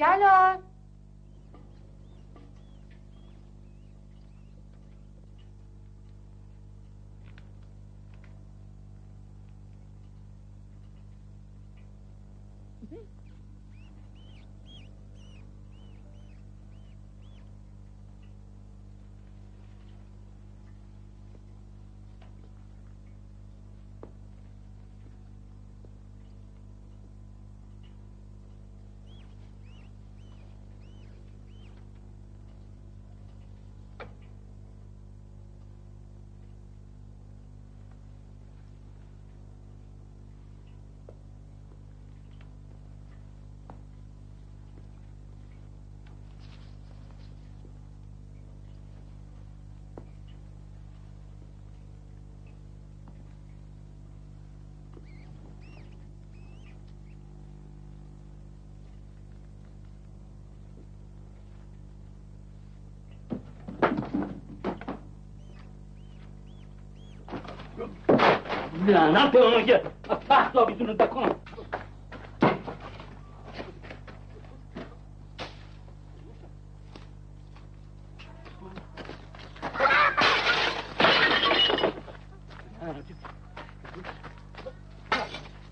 جلال لعنت به اون که از تحت آویزون دکن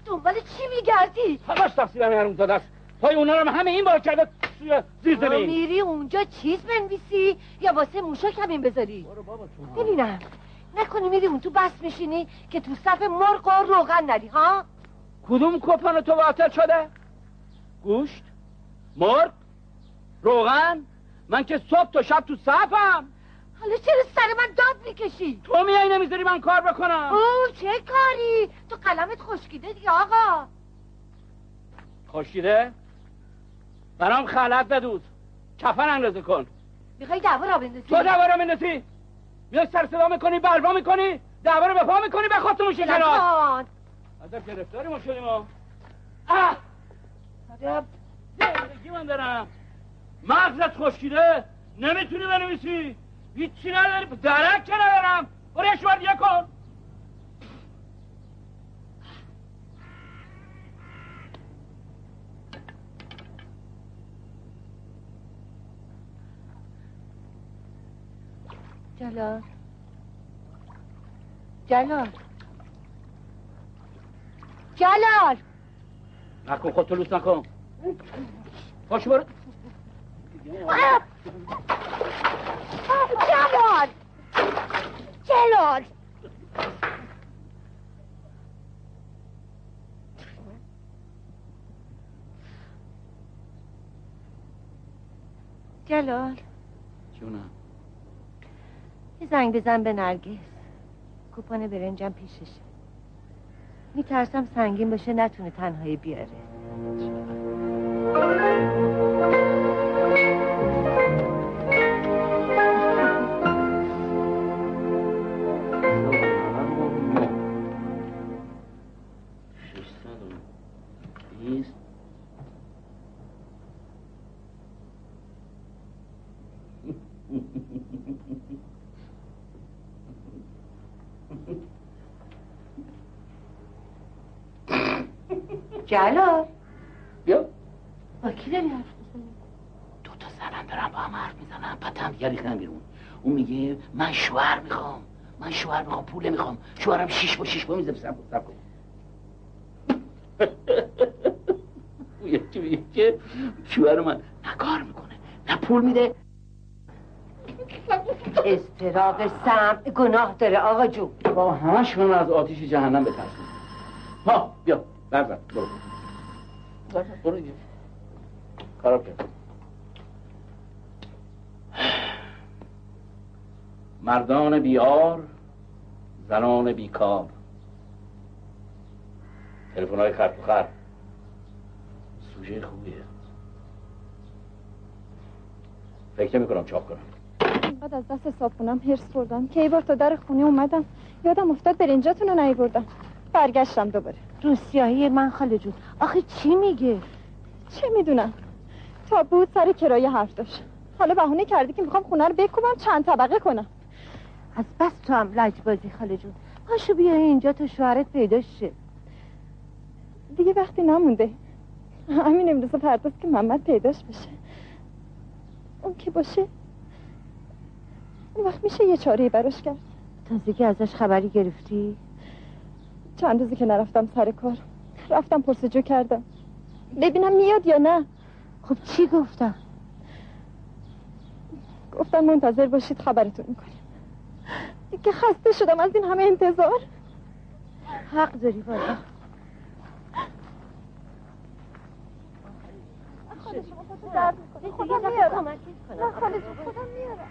دنبال چی میگردی؟ همش تقصیر همه حروم زاده است. پای اونا رو همه این بار کرده توی زیر زمین. میری اونجا چیز بنویسی یا واسه موشا کمین بذاری؟ برو بابا تو. ببینم. نکنی میری اون تو بس میشینی که تو صف مرغ و روغن نری ها کدوم کپان تو باطل شده؟ گوشت؟ مرغ؟ روغن؟ من که صبح تا شب تو صفم حالا چرا سر من داد می‌کشی؟ تو میای نمی‌ذاری من کار بکنم او چه کاری؟ تو قلمت خشکیده دیگه آقا خوشیده؟ برام خلط بدوز کفن اندازه کن می‌خوای دعوا را بندازی؟ تو دعوا را بندازی میای سر صدا می‌کنی بروا می‌کنی دعوا رو به پا می‌کنی به خودت میشه کنار. ازم گرفتاری ما شدیم ها عجب زندگی من دارم. مغزت خشکیده نمی‌تونی بنویسی. هیچی نداری درک که ندارم. برو یه شوار دیگه کن. جلال. جلال. جلال! نکن خود لوس نکن. پاشو برو! جلال! جلال! جلال. جونم. یه زنگ بزن به نرگس. کوپان برنجم پیششه میترسم سنگین باشه نتونه تنهایی بیاره. جلال. بیا. با کی داری حرف می‌زنی؟ دو تا زنم دارم با هم حرف می‌زنم هم دیگه ریختن بیرون. اون میگه من شوهر می‌خوام. من شوهر می‌خوام پول می‌خوام شوهرم شیش با شیش با میزه سب سب کن. یکی میگه؟ که شوهر من نه کار می‌کنه نه پول میده. استراق سمع گناه داره آقا جون. با همش من از آتیش جهنم بترسون ها بیا. برزن برو. برو دیگه خراب مردان بیار زنان بیکار. تلفن های خر تو خر. سوژه خوبیه. فکر نمی کنم چاپ کنم. اینقدر از دست صابخونم هرس خوردم. که ای بار تا در خونه اومدم. یادم افتاد برنجاتون رو نیوردم برگشتم دوباره. روسیاهی من خاله جون. آخه چی میگه؟ چه می‌دونم؟ تا بود سر کرایه حرف داشت. حالا بهونه کردی که می‌خوام خونه رو بکوبم چند طبقه کنم. از بس تو هم لجبازی خاله جون. پاشو بیا اینجا تا شوهرت پیدا شه. دیگه وقتی نمونده. همین امروز فرداست که محمد پیداش بشه. اون که باشه اون وقت میشه یه چاره براش کرد. تازگی که ازش خبری گرفتی؟ چند روزی که نرفتم سر کار. رفتم پرسجو کردم. ببینم میاد یا نه. خب چی گفتم؟ گفتن منتظر باشید خبرتون می‌کنیم. دیگه خسته شدم. از این همه انتظار. حق داری بالا خودم میارم خودم میارم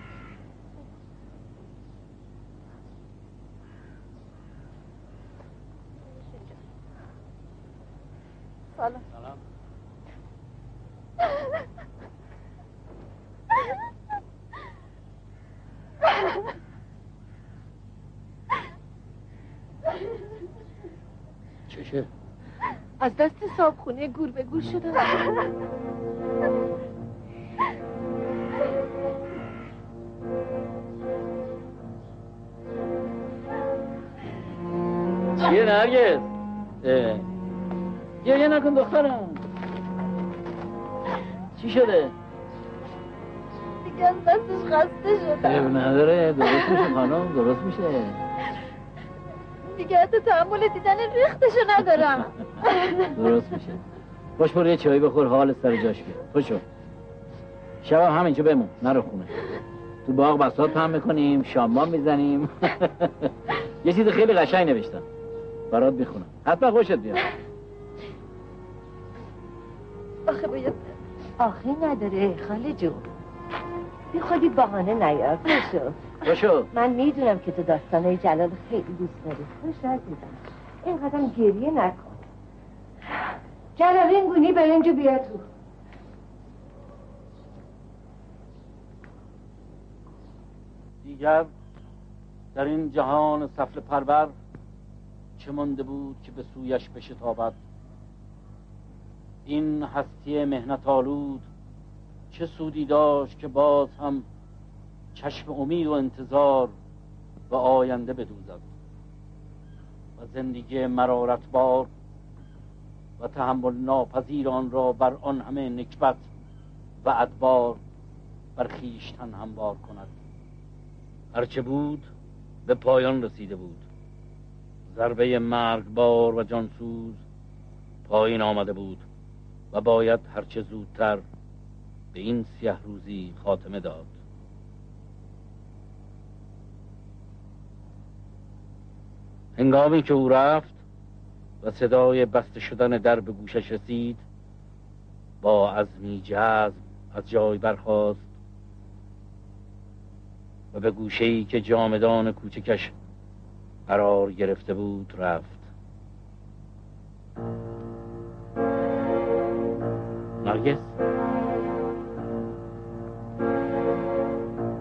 سلام سلام چشه؟ از دست صابخونه گور به گور شدم چیه نرگز؟ گریه نکن دخترم چی شده؟ دیگه از دستش خسته عیب شدم نداره درست میشه خانم درست میشه دیگه حتی تحمل دیدن ریختشو ندارم درست میشه باش برو یه چایی بخور حال سر جاش بیاد خوشو شب هم همینجا بمون نرو خونه تو باغ بسات پهم می‌کنیم شامبان می‌زنیم یه چیز خیلی قشنگ نوشتم برات می‌خونم حتما خوشت بیاد آخه باید آخه نداره خاله جون بی خودی بهانه نیار خوشو خوشو من می‌دونم که تو داستانه جلال خیلی دوست داری. خوش عزیزم اینقدر گریه نکن. جلال این گونی برنجو بیا تو. دیگر در این جهان سفل پرور چه مانده بود که به سویش بشتابد؟ این هستی مهنت آلود چه سودی داشت که باز هم چشم امید و انتظار و آینده بدوزد و زندگی مرارت بار و تحمل ناپذیر آن را بر آن همه نکبت و ادبار بر خیشتن هموار کند. هرچه بود به پایان رسیده بود. ضربه مرگبار و جانسوز پایین آمده بود. باید هرچه زودتر به این سیه روزی خاتمه داد. هنگامی که او رفت و صدای بسته شدن در به گوشش رسید با عزمی جذب از جای برخاست و به گوشه ای که جامدان کوچکش قرار گرفته بود رفت. نرگس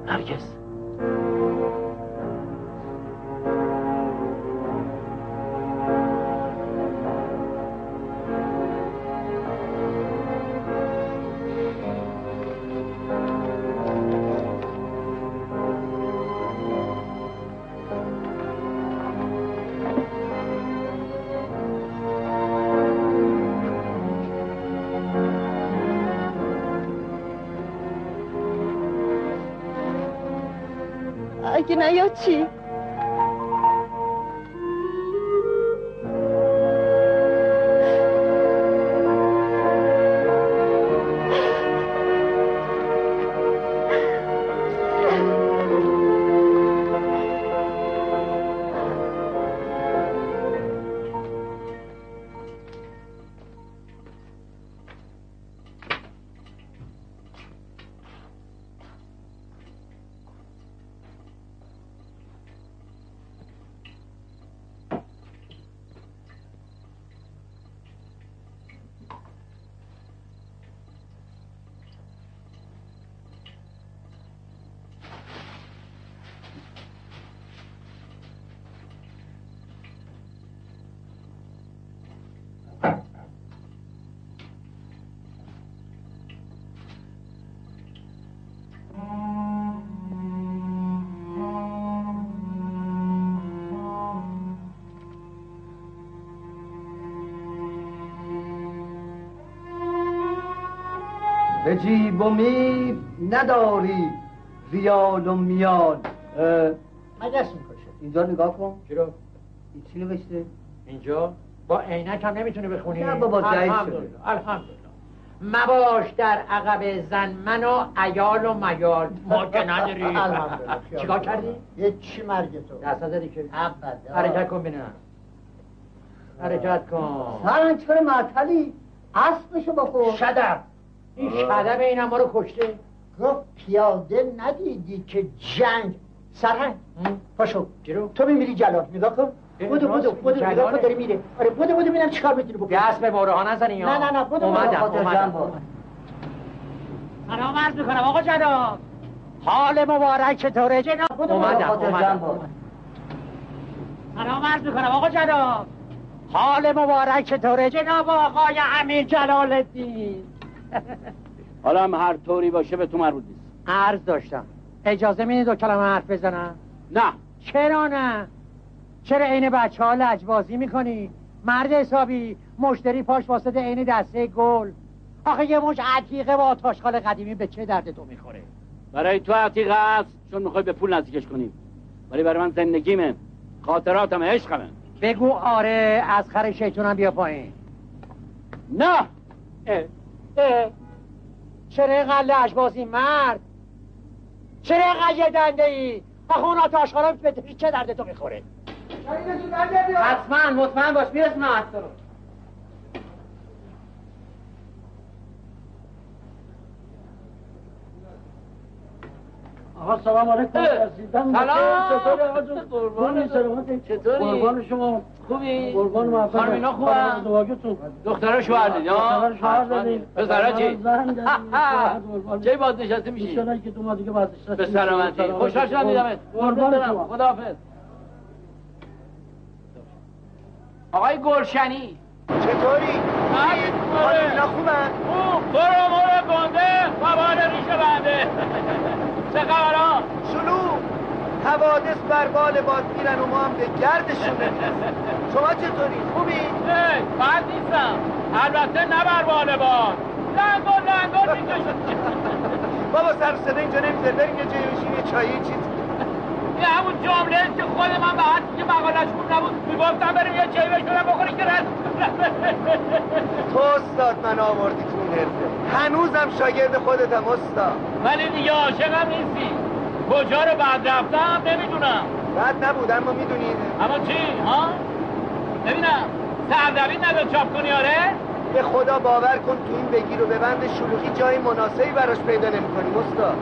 نرگس اگه به جیب و میب نداری ریال و میال مگس می‌کشه اینجا نگاه کن. چرا؟ این چی نوشته؟ اینجا؟ با عینک هم نمی‌تونی بخونی. نه بابا، ضعیف الحمدلله شده. الحمدلله مباش در عقب زن من و ایال و میال. ما که نداری. چیکار کردی؟ یه چی مرگ تو. دست زدی که. حرکت کن بینم حرکت کن. سرن چرا معطلی؟ اسبشو بخور شدب این شدب این ما رو کشته. گفت پیاده ندیدی که جنگ. سرهنگ. پاشو. جلو تو میمیری جلال. نگاه کن. بودو بودو بودو نگاه کن. داره میره. آره بودو بودو ببینم چیکار می‌تونی بکنی. دست به باره ها نزنی یا. نه نه نه بودو اومدم اومدم. سلام عرض می‌کنم آقا جناب. حال مبارک چطوره جناب بودو اومدم اومدم. سلام عرض می‌کنم آقا جناب. حال مبارک چطوره جناب آقای امیر جلال الدین. حالا هم هر طوری باشه به تو مربوط نیست. عرض داشتم. اجازه می‌دید دو کلمه حرف بزنم؟ نه. چرا نه؟ چرا عین بچه ها لجبازی می‌کنی؟ مرد حسابی مشتری پاش واسطه عین دسته گل. آخه یه مش عتیقه و آتاشخال قدیمی به چه درد تو می‌خوره؟ برای تو عتیقه است چون می‌خوای به پول نزدیکش کنی. ولی برای من زندگیمه. خاطراتم عشقمه. بگو آره از خر شیطونم بیا پایین. نه. اه، اه. چرا اینقدر لجبازی مرد؟ چرا اینقدر یه دنده ای؟ آخه اون آتاشخالا به چه درد تو می‌خوره؟ حتما مطمئن باش میرسون حرف رو. آقا سلام علیکم سلام. چطوری آقا جون قربان سلامتی چطوری؟ قربان شما خوبی؟ قربان موفق خانم اینا خوبن؟ دواگتون دخترها شوهر دادی ها؟ شوهر دادی. پسرها چی؟ چه باز نشسته میشی؟ ایشالا که تو ما دیگه بازنشسته به میشیم. سلامتی خوشحال شدم دیدمت قربان. شما خداحافظ آقای گلشنی چطوری؟ حال اینا خوبن؟ خوب برو مرو گنده قبال ریشه بنده خبرها؟ شلوغ. حوادث بر بال باد میرن و ما هم به گردشون نمی‌رسیم. شما چطوری؟ خوبی؟ ای بد نیستم. البته نه بر بال باد. لنگ لنگان می‌کشم بابا سر صدا اینجا نمی‌ذاره. بریم یه جایی یه چایی چیز. این همون جمله است که خود من به هر که مقالش خوب نبود می‌گفتم بریم یه چایی بشورم بخوری که رد تو استاد من آوردی تو این حرفه. هنوزم شاگرد خودتم استاد. ولی دیگه عاشقم نیستی. کجا رو بعد رفتم نمی‌دونم. بعد نبود اما می‌دونید اما چی؟ ها؟ ببینم. سردبین نداد چاپ کنی آره؟ به خدا باور کن تو این بگیر و ببند شلوغی جای مناسبی براش پیدا نمی‌کنیم استاد.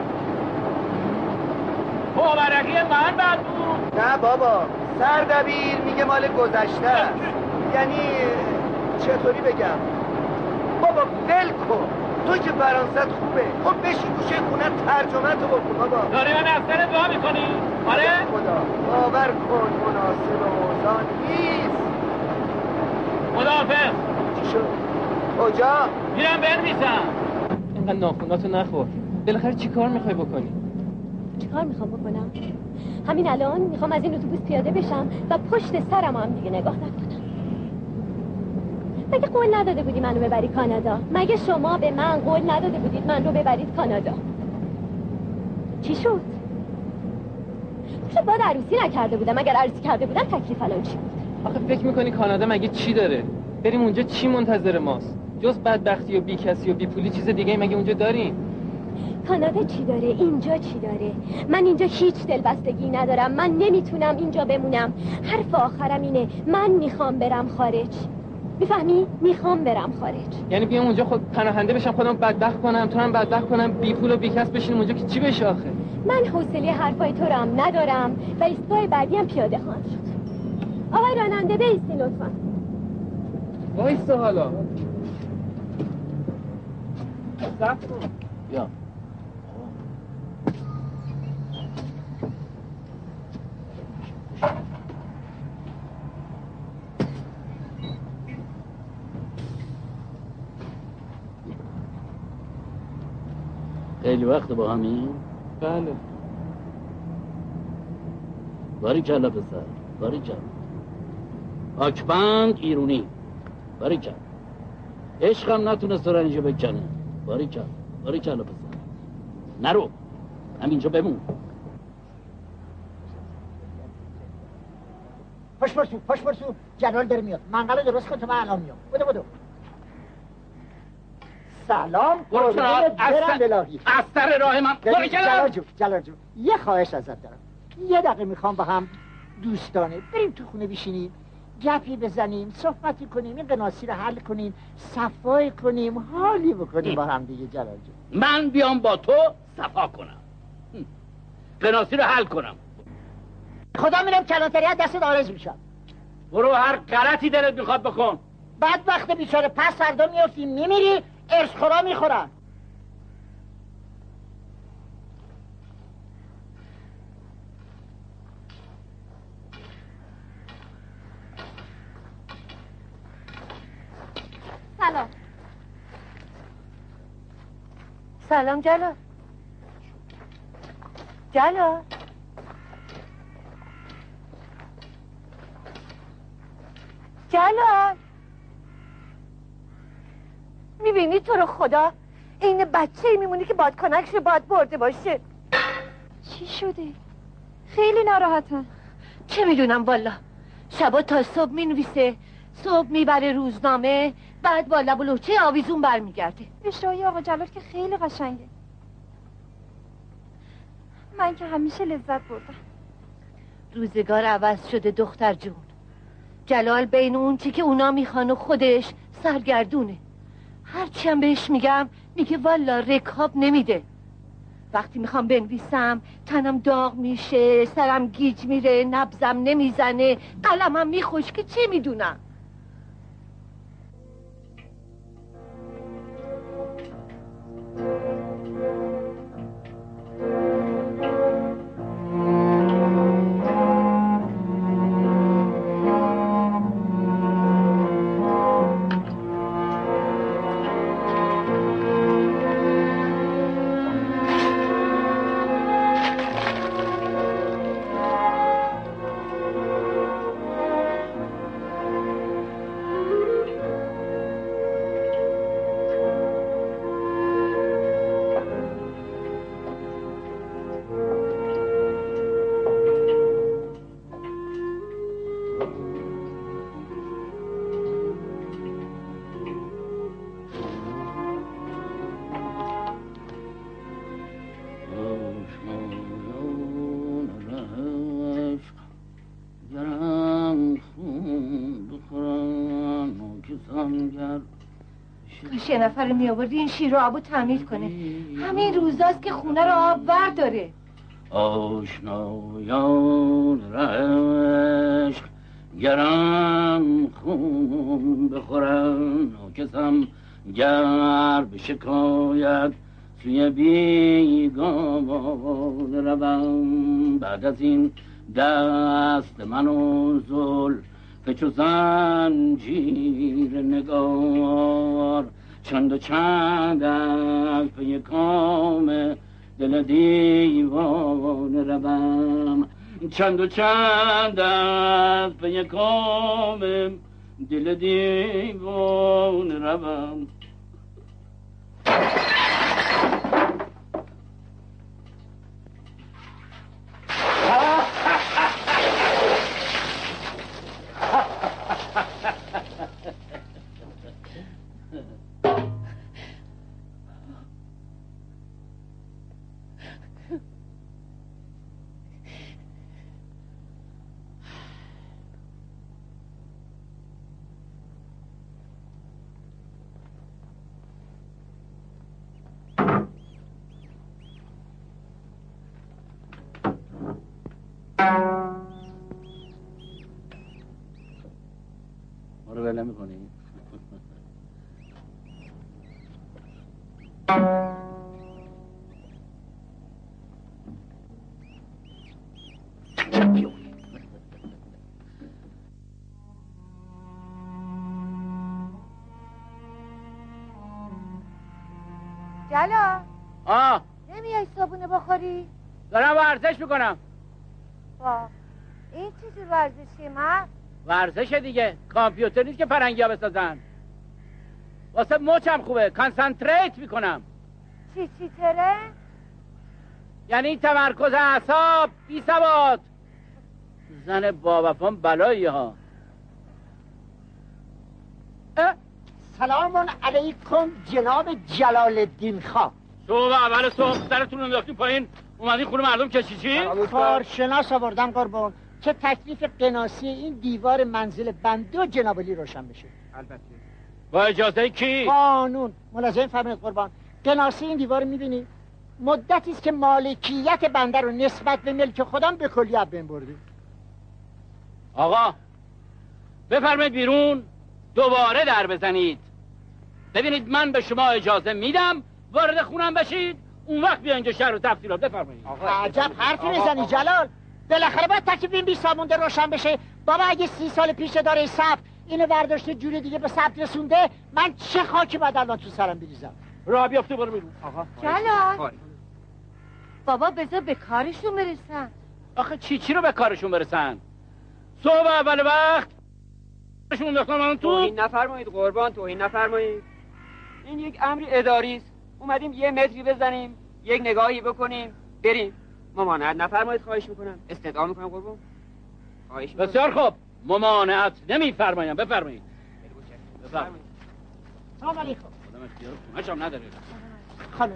مبارکی من بعد بود نه بابا سردبیر میگه مال گذشته. یعنی چطوری بگم؟ بابا ول کن. تو که فرانست خوبه. خب بشین گوشه خونه ترجمه تو بکن بابا. داری من از سر دعا می‌کنی. آره؟ خدا باور کن مناسب اوضاع نیست. خداحافظ. چی شد؟ کجا؟ میرم بنویسم. اینقدر ناخوناتو نخور. بالاخره چی کار می‌خوای بکنی؟ چیکار می‌خوام بکنم؟ همین الان می‌خوام از این اتوبوس پیاده بشم و پشت سرم هم دیگه نگاه نکنم. مگه قول نداده بودی منو ببری کانادا؟ مگه شما به من قول نداده بودید من رو ببرید کانادا؟ چی شد؟ شد باید عروسی نکرده بودم؟ اگر عروسی کرده بودم تکلیف الان چی بود؟ آخه فکر می‌کنی کانادا مگه چی داره؟ بریم اونجا چی منتظر ماست؟ جز بدبختی و بیکسی و بیپولی چیز دیگه مگه اونجا داریم؟ کانادا چی داره؟ اینجا چی داره؟ من اینجا هیچ دلبستگی ندارم. من نمی‌تونم اینجا بمونم. حرف آخرم اینه. من می‌خوام برم خارج. می‌فهمی؟ می‌خوام برم خارج. یعنی بیام اونجا خود پناهنده بشم خودم بدبخت کنم تو هم بدبخت کنم بی پول و بیکس بشینیم اونجا که چی بشه آخه؟ من حوصله حرفای تو رو هم ندارم و ایستگاه بعدی هم پیاده خواهم شد. آقای راننده بیستی لطفا. وایسا حالا. یا خیلی وقت با همین؟ بله. باری کلا پسر باری کلا آکبند ایرونی. باری کلا عشقم نتونست اینجا بکنه. باری کلا باره کلا پسر. نرو. همینجا بمون. پاش برسو پاش برسو جلال داره میاد. منقل درست کن تو من الان میام. بودو بودو. سلام قربونت برم از الهی. از سر راه من. جلال کنار جون جلال. جون یه خواهش ازت دارم. یه دقیقه می‌خوام با هم دوستانه بریم تو خونه بشینیم گپی بزنیم صحبتی کنیم این قناسی رو حل کنیم صفای کنیم حالی بکنیم با هم دیگه جلال جون. من بیام با تو صفا کنم. قناسی رو حل کنم. خدا میرم کلانتری از دست آرز میشم. برو هر غلطی دلت می‌خواد بکن. بعد وقت بیچاره پس فردا میافتی میمیری ارز خورا می‌خورن. سلام. سلام جلال. جلال. جلال می‌بینی تو رو خدا. این بچه ای میمونی که بادکنکش رو باد برده باشه چی شده؟ خیلی ناراحتم. چه می‌دونم والا. شبا تا صبح می‌نویسه صبح می‌بره روزنامه بعد با لب و لوچه آویزون برمیگرده. اشرای آقا جلال که خیلی قشنگه. من که همیشه لذت بردم. روزگار عوض شده دختر جون. جلال بین اون چی که اونا می‌خوان و خودش سرگردونه. هرچی هم بهش میگم میگه والا رکاب نمیده. وقتی می‌خوام بنویسم تنم داغ میشه سرم گیج میره نبزم نمی‌زنه قلمم میخوش که چه می‌دونم؟ کاش یه نفر می آوردی این شیر رو آبو تعمیر کنه. همین روزاست که خونه رو آب ور داره آشنایان رشق گرم خون بخورن کسم گر به شکایت سوی بیگان روم. بعد از این دست من و زل که چو زنجیر نگار چند و چند از پی کام دل دیوان روم. چند و چند از پی کام دل دیوان روم. ول نمی‌کنی؟ جلا آه. نمیای صابونه بخوری؟ دارم ورزش می‌کنم. با این چیزی ورزشی من ورزش دیگه. کامپیوتر نیست که پرنگی ها بسازن. واسه مچم خوبه. کانسانتریت می‌کنم. چی چی تره؟ یعنی تمرکز اعصاب. بی ثبات. زن با وفام بلایی ها. سلام علیکم جناب جلال الدین خان. صبح اول صبح سرتون رو انداختین پایین. اومدین خونه مردم کشیچی کارشناس آوردم قربان که تکلیف قناسی این دیوار منزل بنده و جنابالی روشن بشه. با اجازه کی؟ قانون. ملازم فرمایید قربان. قناسی این دیوار می‌بینی؟ مدتی است که مالکیت بنده رو نسبت به ملک خودم به کلی از بین برده. آقا بفرمایید بیرون. دوباره در بزنید. ببینید من به شما اجازه میدم وارد خونم بشید. اون وقت بیا اینجا شهر رو تفصیلات بفرمایید. عجب حرفی می‌زنی جلال. بالاخره باید تکلیف این بی سامونده روشن بشه. بابا اگه سی سال پیش داره ثبت اینو برداشته جوری دیگه به ثبت رسونده من چه خاکی باید الان تو سرم بریزم؟ راه بیافته برو بیرون. جلال. بابا بذار به کارشون برسن. آخه چی چی رو به کارشون برسن؟ صبح اول وقت. شون انداختن من تو. توهین نفرمایید قربان توهین نفرمایید. این یک امری اداری است. اومدیم یه متری بزنیم یک نگاهی بکنیم بریم. ممانعت نفرمایید خواهش می‌کنم. استدعا می‌کنم قربان خواهش می‌کنم. بسیار خوب. ممانعت نمیفرمایم. بفرمایید. بفرمایید. سلام علیکم. خودم نداره. خانم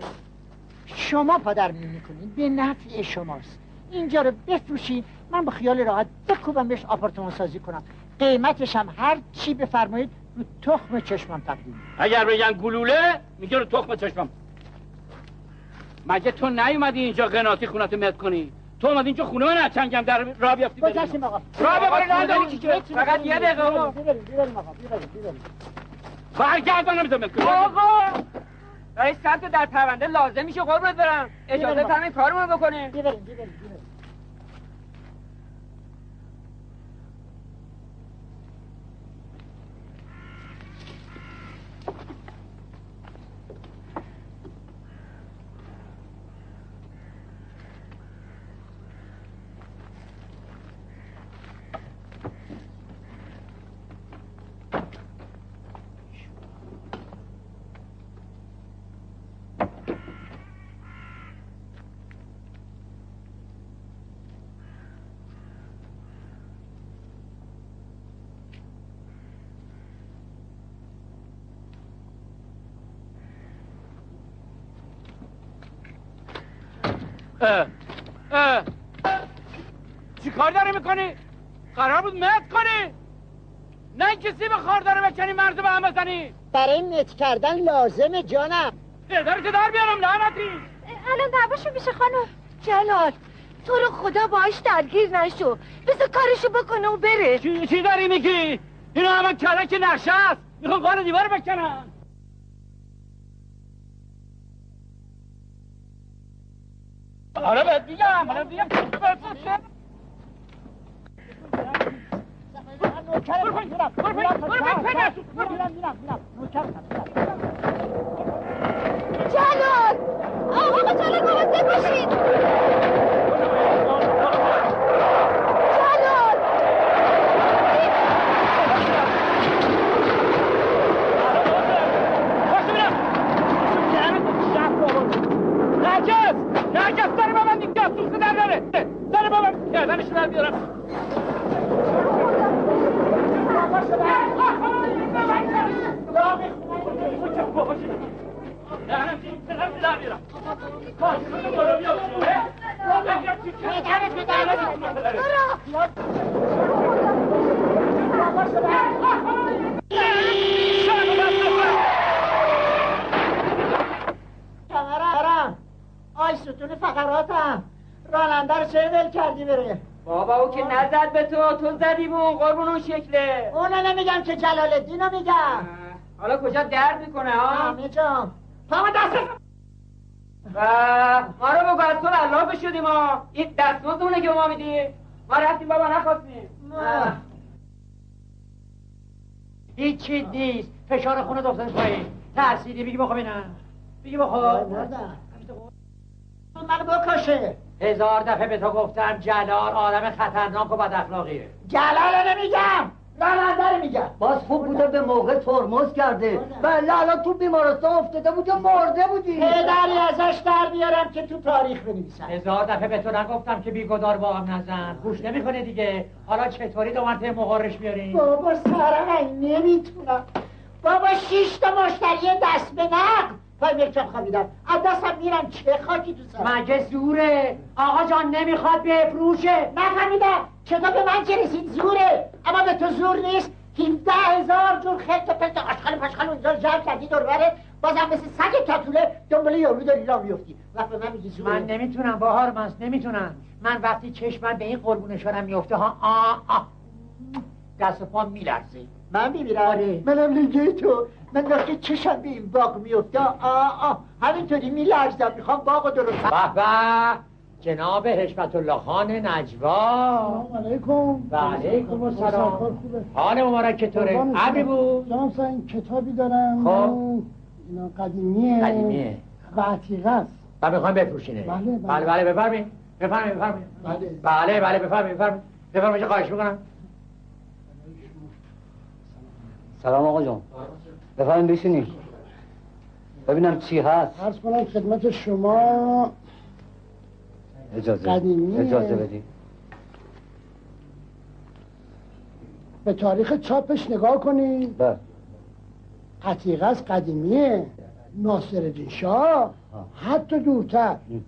شما پادر می می‌کنید؟ به نفع شماست. اینجا رو بفروشید. من با خیال راحت بکوبم بهش آپارتمان سازی کنم. قیمتش هم هر چی بفرمایید رو تخم چشمم تقدیم اگر بگن گلوله میگه رو تخم چشمم. مگه تو نیومدی اینجا قناتی خونتو مت کنی تو اومدی اینجا خونه من از چنگم در راه بیافتی بریم. گذشتیم آقا راه ببری نه داری چی بیبریم، که فقط یه دقیقه آقا. بیبریم، بیبریم آقا،. برگرد من نمی‌تونم آقا برای ثبت در پرونده لازم میشه قربونت برم اجازه. فرمایید کارمون رو بکنیم اه. اه. چی کار داری می‌کنی؟ قرار بود مت کنی. نه کسی به خار داره بکنی مرد به هم بزنی برای مت کردن لازمه جانم. پدرت در بیارم لعنتی. الان دعواشون میشه خانم. جلال تو رو خدا باش درگیر نشو. بذار کارشو بکنه و بره. چی, چی داری میگی؟ اینا همه کلک نقشه است. می‌خوان قار دیوار بکنن حالا بهت میگم حالا میگم. جلال آقا جلال مواظب باشید جلال باشه میرم نجس نجس داره با من دیگه سوخته در داره داره با من گردنش در بیارم. آی ستون فقراتم. راننده رو چه ول کردی بره بابا او که نزد به تو تو زدی به اون قربون اون شکله. اونو نمیگم که جلال الدین رو میگم. حالا کجا درد می‌کنه ها؟ جام پاما دست. و ما رو از تو الله بشدیم ما این دستمزدونه که ما میدی ما رفتیم بابا نخواستیم. هیچی نیست. فشار خونه افتاده پایین. ترسیدی بگی بخواب اینا. بگی بخواب. منو بکشه. هزار دفعه به تو گفتم جلال آدم خطرناک و بد اخلاقیه جلال نمیگم راننده میگم. باز خوب بوده به موقع ترمز کرده. بله الان تو بیمارستان افتاده بود یا مرده بودی؟ پدری ازش در بیارم که تو تاریخ بنویسم. هزار دفعه به تو نگفتم که بیگدار با هم نزن. گوش نمی‌کنه دیگه. حالا چطوری دو مرتبه مقارش بیاریم بابا سرم نمی‌تونم. بابا شیش تا مشتری دست به نقد. پای مرکب خوابیدم از دستم میرم. چه خاکی تو سرم مگه زوره. آقا جان نمی‌خواد بفروشه. نفهمیدم چطور به من چه رسید؟ زوره. اما به تو زور نیست. 17 هزار جور خلط و پلت آشخال پاشخال اونجا جمع کردی دور بره بازم مثل سگ کتوله دنبال یارو داری را میفتی. وقت به من میگی زوره. من نمی‌تونم بهار من نمی‌تونم. من وقتی چشمم به این قربون شدم میفته ها آه آه. دست و پا میلرزه. من میمیرم. آره. منم لیگه تو. من وقتی چشم به این باغ میفته آه آه همینطوری میلرزم. می‌خوام باغ درست به به. جناب حشمت الله خان نجوا. سلام علیکم. و علیکم السلام. حال مبارک چطوره؟ عبی بود؟ جناب این کتابی دارم. خب. اینا قدیمیه. قدیمیه. و عتیقه است. و می‌خوایم بفروشینه بله، بله. بله بله بفرمایید. بفرمایید بفرمایید. بله. بله بله بفرمایید بفرمایید. بفرمایید خواهش می‌کنم؟ سلام آقا جان. بفرمایید بشینید ببینم چی هست. عرض کنم خدمت شما اجازه قدیمیه. اجازه بدید. به تاریخ چاپش نگاه کنید. بله. عتیقه است قدیمیه. ناصر شاه. حتی دورتر. بله.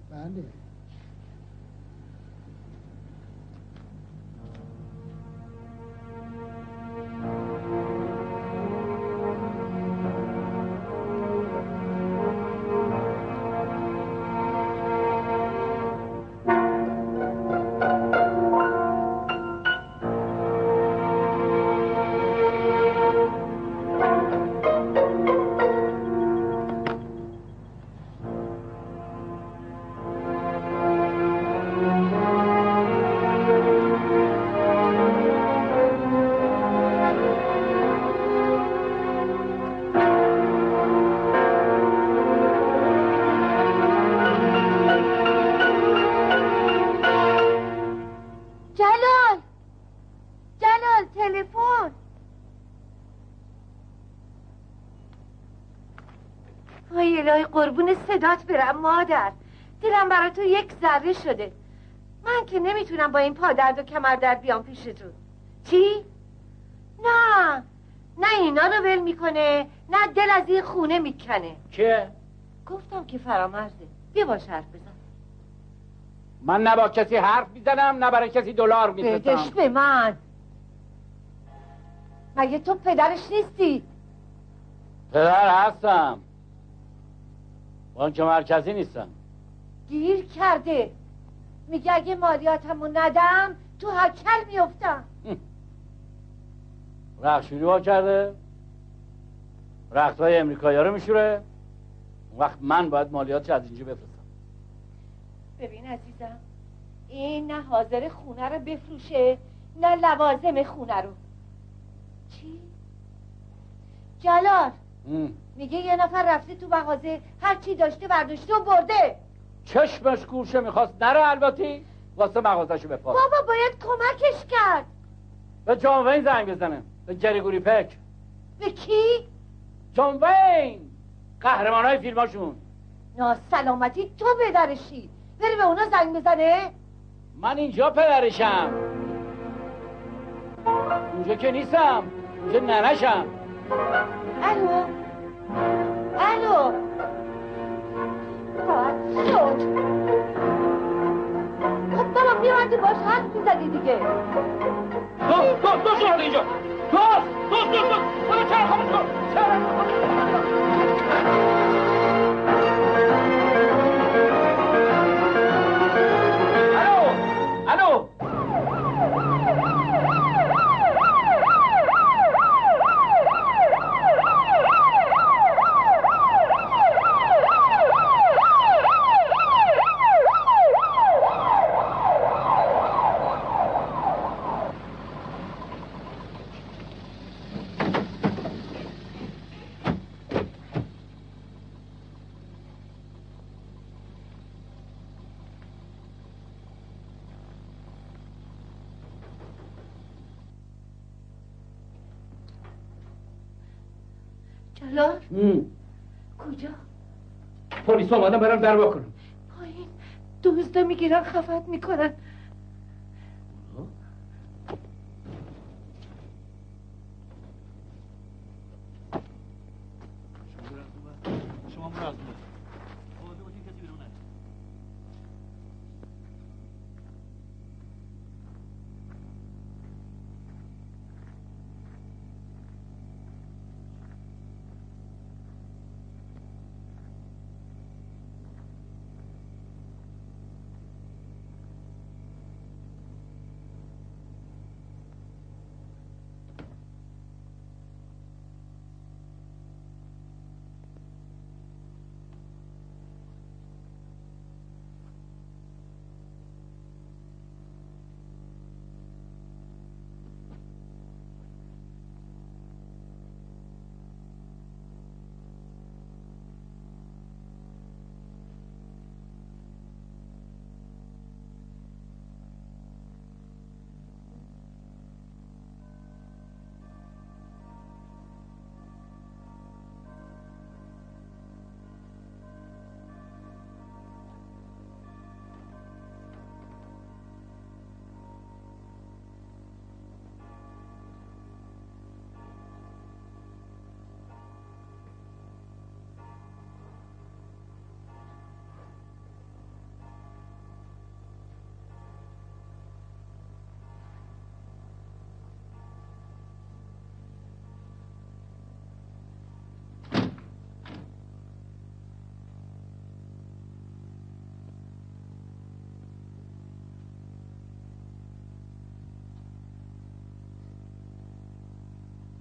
الهی قربون صدات برم مادر. دلم برای تو یک ذره شده. من که نمی‌تونم با این پادرد و کمر درد بیام پیشتون. چی؟ نه نه اینا رو ول می‌کنه نه دل از این خونه می‌کنه. که؟ گفتم که فرامرزه بیا باش حرف بزن. من نه با کسی حرف می‌زنم نه برای کسی دلار بدش میفرستم به من. مگه تو پدرش نیستی؟ پدر هستم. بانک مرکزی نیستم گیر کرده. میگه اگه مالیاتمو ندم تو هکل میفتم رخشوری وا کرده. رخت های امریکایی رو میشوره. اون وقت من باید مالیاتش از اینجا بفرستم. ببین عزیزم این نه حاضر خونه رو بفروشه نه لوازم خونه رو. چی؟ جلال. ام. میگه یه نفر رفته تو مغازه هر چی داشته برداشته و برده. چشمش گوشه می‌خواست نره البته واسه مغازشو بپاس بابا باید کمکش کرد. به جان وین زنگ بزنه. به گریگوری پک به کی؟ جان وین. قهرمان های فیلماشون. ناسلامتی تو پدرشی. بری به اونا زنگ بزنه. من اینجا پدرشم. اونجا که نیستم. اونجا ننشم. الو. الو بد شد خب بابا میومدی باش حرف می‌زدی دیگه دوست دوست دوست اومده اینجا دوست دوست دوست دوست برو خاموش کن چرا الو پلیس اومدن برم در بکنم پایین. دزده می‌گیرن خفت می‌کنن.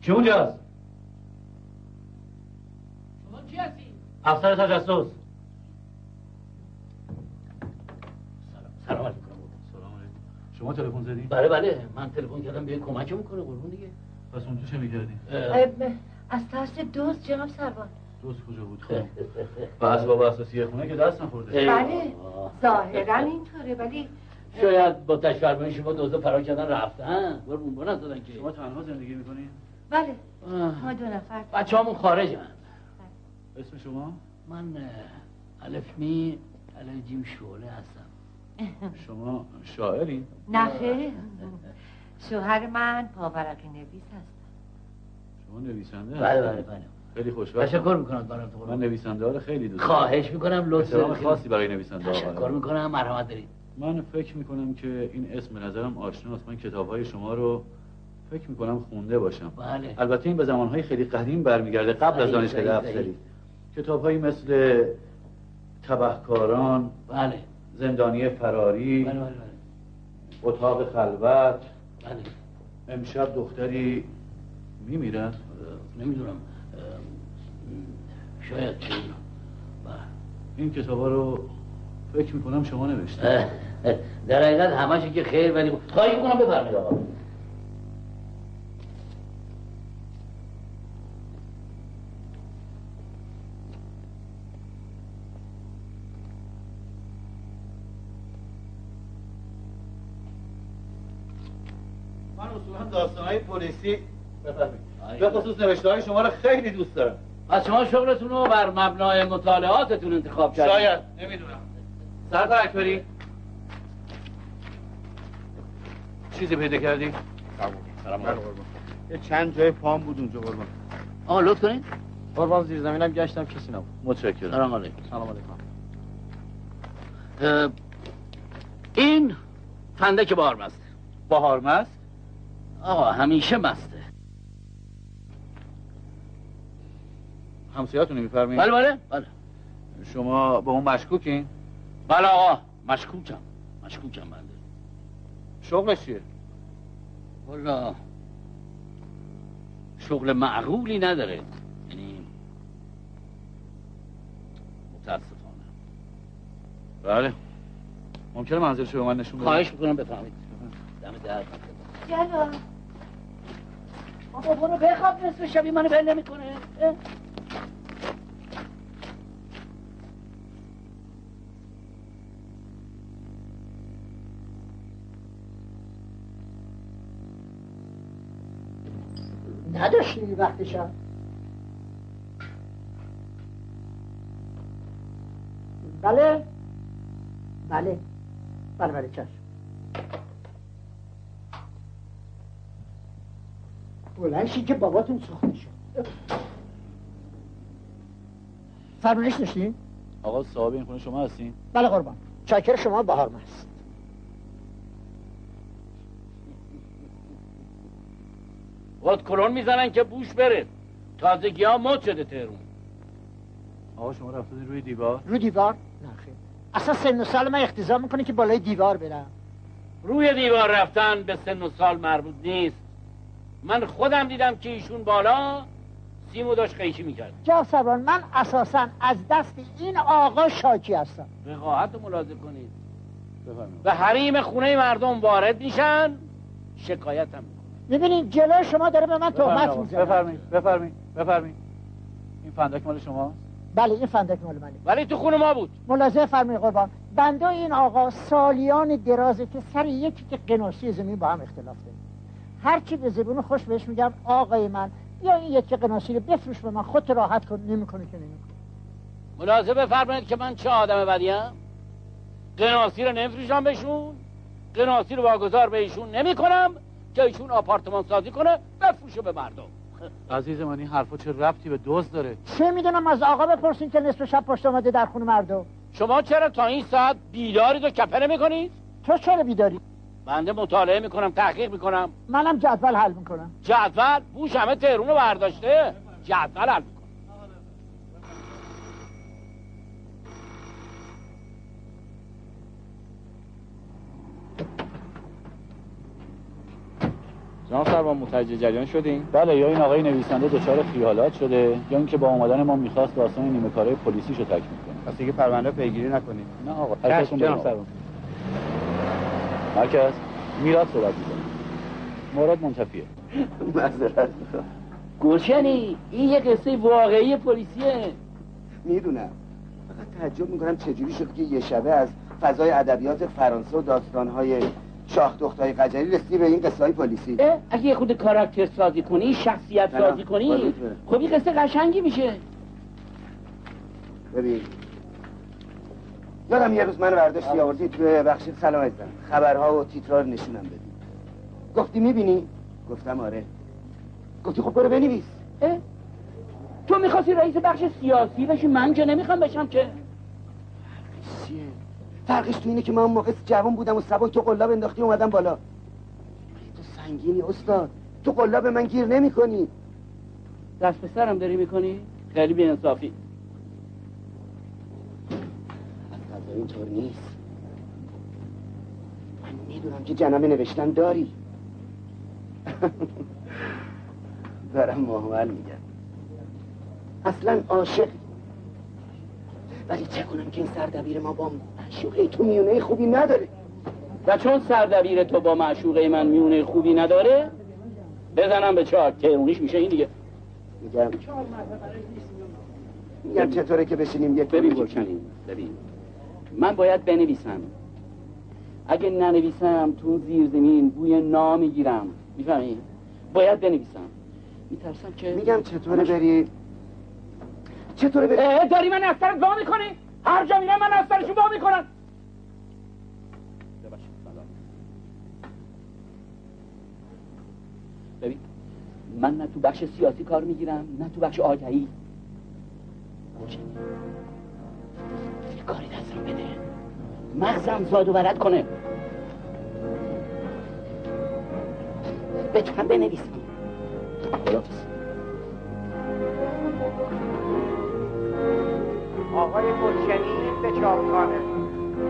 کی اونجاست؟ شما کی هستی؟ افسر تجسس. سلام. سلام علیکم. سلام علیکم. شما تلفن زدی؟ بله بله. من تلفن کردم بیای کمک می‌کنه قربون دیگه. پس اونجا چه می‌کردی؟ از ترس دوست جناب سروان. دوست کجا بود؟ خب. و اسباب اساسی خونه که دست نخورده. بله. ظاهرا اینطوره ولی شاید با تشفرمانی شما دوزه فرار کردن رفتن. قربون بنا دادن که شما تنها زندگی می‌کنی؟ بله. ما دو نفر. بچه همون خارجن اسم شما؟ من الف می الف جیم شعله هستم. شما شاعری؟ نه خیر شوهر من پاورقی نویس هست شما نویسنده بله؟ بله بله. خیلی خوشبختم تشکر می‌کنم برام من نویسنده ها رو خیلی دوست دارم. خواهش می‌کنم لطف دارید. خاصی برای نویسنده ها تشکر. می‌کنم مرحمت دارید. من فکر می‌کنم که این اسم به نظرم آشناست. من کتاب های شما رو فکر می‌کنم خونده باشم. بله. البته این به زمانهای خیلی قدیم برمیگرده. قبل از صحیح، دانشکده صحیح، افسری صحیح. کتاب هایی مثل تبهکاران بله. زندانی فراری بله بله بله. اتاق خلوت. بله. امشب دختری میمیرد نمی‌دونم. شاید چه بله. این کتاب ها رو فکر می‌کنم شما اه، در حقیقت همش که خیر ولی خواهی می‌کنم بفرمایید آقا من اصولا داستانهای پلیسی. به خصوص نوشته های شما رو خیلی دوست دارم. از شما شغلتون رو بر مبنای مطالعاتتون انتخاب کردید. شاید. نمی‌دونم. سردار اکبری. چیزی پیدا کردی؟ سلام بله قربان. یه چند جای پام بود اونجا قربان. آقا لطف کنید قربان زیر زمینم گشتم کسی نبود. متشکرم. سلام علیکم. سلام علیکم. این فندک بار مسته بهار مست آقا همیشه مسته. همسایه‌تون میفرمایید؟ بله بله بله. شما به اون مشکوکین؟ بله آقا مشکوکم. مشکوکم بنده. شغلش چیه؟ والا شغل معقولی نداره. یعنی متاسفانه. بله. ممکنه رو به من نشون بدید؟ خواهش می‌کنم بفهمید دم درد جلا بابا برو بخواب نصف شبی منو بل نمی‌کنه. نداشتی وقت شب؟ بله. بله. بله بله چشم. بلند که باباتون سخته شد فرمانش داشتین؟ آقا صاحب این خونه شما هستین؟ بله قربان چاکر شما بهار مست خود کرون می‌زنن که بوش بره تازگی ها مد شده تهرون آقا شما رفتید روی دیوار؟ روی دیوار؟ نه خیلی اصلا سن و سال من اختزا می‌کنه که بالای دیوار برم روی دیوار رفتن به سن و سال مربوط نیست من خودم دیدم که ایشون بالا سیمو داشت قیچی می‌کرد. جا سربان من اساسا از دست این آقا شاکی هستم. وقاحت رو ملاحظه کنید. بفرمایید. به حریم خونه مردم وارد میشن شکایت هم می‌کنن. می‌بینین جلو شما داره به من تهمت می‌زنه. بفرمایید. بفرمایید. بفرمایید. این فندک مال شما؟ بله این فندک مال منه. ولی تو خونه ما بود. ملاحظه فرمایید قربان. بنده این آقا سالیان درازه که سر یکی که قناسی زمین با هم اختلاف داریم هرچی به زبون خوش بهش میگم آقای من یا این یکی قناسی رو بفروش به من خودت راحت کن نمی‌کنه که نمی‌کنه ملاحظه بفرمایید که من چه آدم بدیم قناسی رو نمیفروشم بهشون قناسی رو واگذار به ایشون نمی کنم که ایشون آپارتمان سازی کنه بفروشه به مردم. عزیز من این حرفا چه ربطی به دوست داره؟ چه می‌دونم از آقا بپرسین که نصف شب پشت آمده در خونه مردم. شما چرا تا این ساعت بیدارید و کپه نمی کنید؟ تو چرا بیداری؟ بنده مطالعه می‌کنم تحقیق می‌کنم. منم جدول حل می‌کنم. جدول؟ بوش همه تهرون رو برداشته. جدول حل می‌کنم. جناب سربان متوجه جریان شدین؟ بله یا این آقای نویسنده دچار خیالات شده یا اینکه با اومدن ما می‌خواست داستان نیمه کارهای پلیسیشو تکمیل کنه پس دیگه پرونده پیگیری نکنید. نه آقا جناب. سربان مرکز میراد صحبت می‌کنه. مراد منتفیه. معذرت می‌خوام. گلشنی این یه قصه واقعی پلیسیه. می‌دونم. فقط تعجب می‌کنم چجوری شد که یه شبه از فضای ادبیات فرانسه و داستانهای شاه دختای قجری رسیدی به این قصه های پلیسی اگه یه خود کاراکتر سازی کنی شخصیت سازی کنی برم. خب این قصه قشنگی میشه. ببین یادم یه روز من برداشتی آوردی تو بخش سلام عزیزم خبرها و تیترها رو نشونم بدی. گفتی می‌بینی؟ گفتم آره. گفتی خب برو بنویس. اه؟ تو می‌خواستی رئیس بخش سیاسی بشی؟ من که نمی‌خوام بشم که؟ فرقش تو اینه که من اون موقع جوان بودم و سبک تو قلاب انداختی اومدم بالا. تو سنگینی استاد. تو قلاب من گیر نمی کنی دست به سرم داری می‌کنی؟ خیلی بیانصافی از اینطور نیست. من می‌دونم که جنبه نوشتن داری. دارم محمل میگم. اصلا عاشق. ولی چه کنم که این سردبیر ما با معشوقه تو میونه خوبی نداره. و چون سردبیر تو با معشوقه من میونه خوبی نداره بزنم به چهار تهرونیش میشه این دیگه. میگم. میگم چطوره که بشینیم یک ببین گلشنی ببین. من باید بنویسم. اگه ننویسم تو زیر زمین بوی نا می‌گیرم. می‌فهمی؟ باید بنویسم. میترسم که میگم چطوره بری؟ چطوره بری؟ داری من اثرت وا می‌کنی؟ هر جا میرم من اثرشو وا می‌کنم. ببخشید سلام. ببین من نه تو بخش سیاسی کار می‌گیرم نه تو بخش آگهی. یه کاری دستم بده؟ مغزم زاد و ورد کنه. بتونم بنویسم خداحافظ. آقای گلشنی به چاپخانه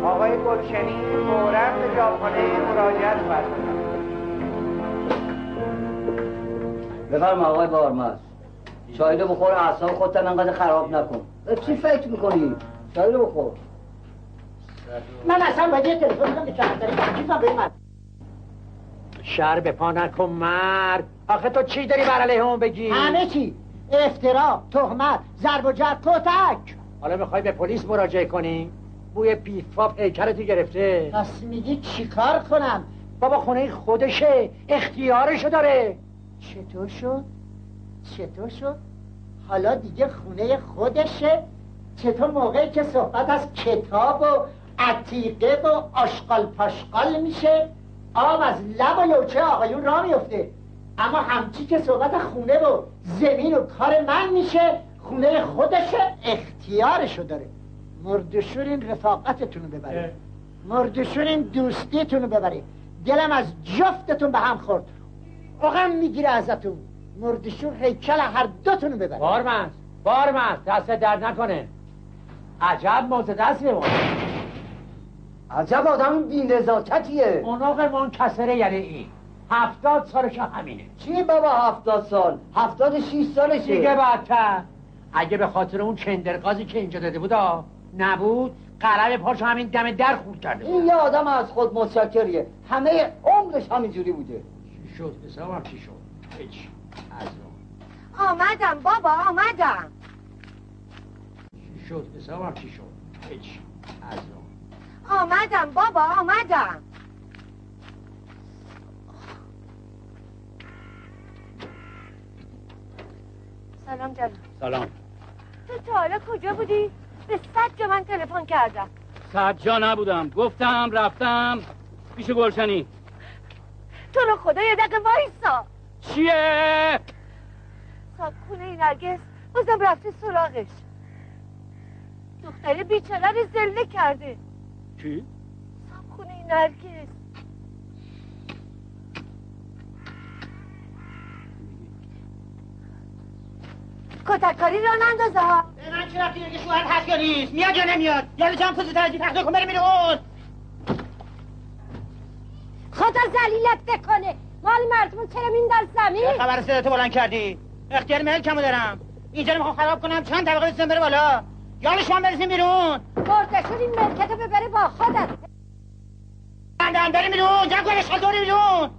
آقای گلشنی فورا به چاپخانه مراجعت فرمایید بفرما آقای بارمز. چایلو بخور اعصاب خودت هم انقدر خراب نکن. چی فکر می‌کنی؟ چایلو بخور من اصلا باید یه تلفن بدم به چیزا به پا نکن مرد. آخه تو چی داری بر علیه اون بگی؟ همه چی. افترا تهمت ضرب و جرب کتک. حالا می‌خوای به پلیس مراجعه کنی؟ بوی بیفا پیکرتو گرفته. پس میگی چیکار کنم؟ بابا خونه خودشه اختیارشو داره. چطور شد؟ چطور شد؟ حالا دیگه خونه خودشه؟ چطور موقعی که صحبت از کتاب و عتیقه و آشقال پاشقال میشه آب از لب و لوچه آقایون را میفته اما همچی که صحبت خونه و زمین و کار من میشه خونه خودش اختیارشو داره. مردشور این رفاقتتون رو ببره مردشور این دوستیتون رو ببره دلم از جفتتون به هم خورد. اقم می‌گیره ازتون. مردشور هیکل هر دوتون رو ببره بارمند بارمند دست درد نکنه. عجب موزه دست به عجب آدم بی نزاکتیه اوناق منکسره یعنی این. هفتاد سالش همینه. چی بابا هفتاد سال؟ هفتاد شیش سالشه. دیگه بدتر. اگه به خاطر اون کندرگازی که اینجا داده بود آه، نبود قلب پاشو همین دم در خورد کرده بود این یه آدم از خود متشکریه. همه عمرش همینجوری بوده. چی شد؟ حسابم چی شد؟ هیچ. از آمدم بابا آمدم. شد حسابم چی شد؟ هیچ. از اون آمدم بابا آمدم. سلام جلال سلام. تو تا حالا کجا بودی؟ به صد جا من تلفن کردم. صد جا نبودم. گفتم رفتم. پیش گلشنی. تو رو خدا یه دقیقه وایسا. چیه؟ صابخونه این نرگس بازم رفته سراغش. دختره بیچاره رو زله کرده. چی؟ صابخونه این نرگس. کتککاری را نندازه ها. به من چه رفتی دیگه شوهر هست یا نیست؟ میاد یا نمیاد؟ یالا جان پوزی ترجی تخته کن بریم بیرون. خدا زلیلت بکنه. مال مردمون چرا مینداز زمین؟ خبر صداتو بلند کردی؟ اختیار ملکمو دارم. اینجا رو می‌خوام خراب کنم. چند طبقه بسیم بره بالا. یالا شما برسیم بیرون. مردشون این ملکتو ببره با خودت. بندن بریم بیرون. جمع کن اشغال دوری بیرون.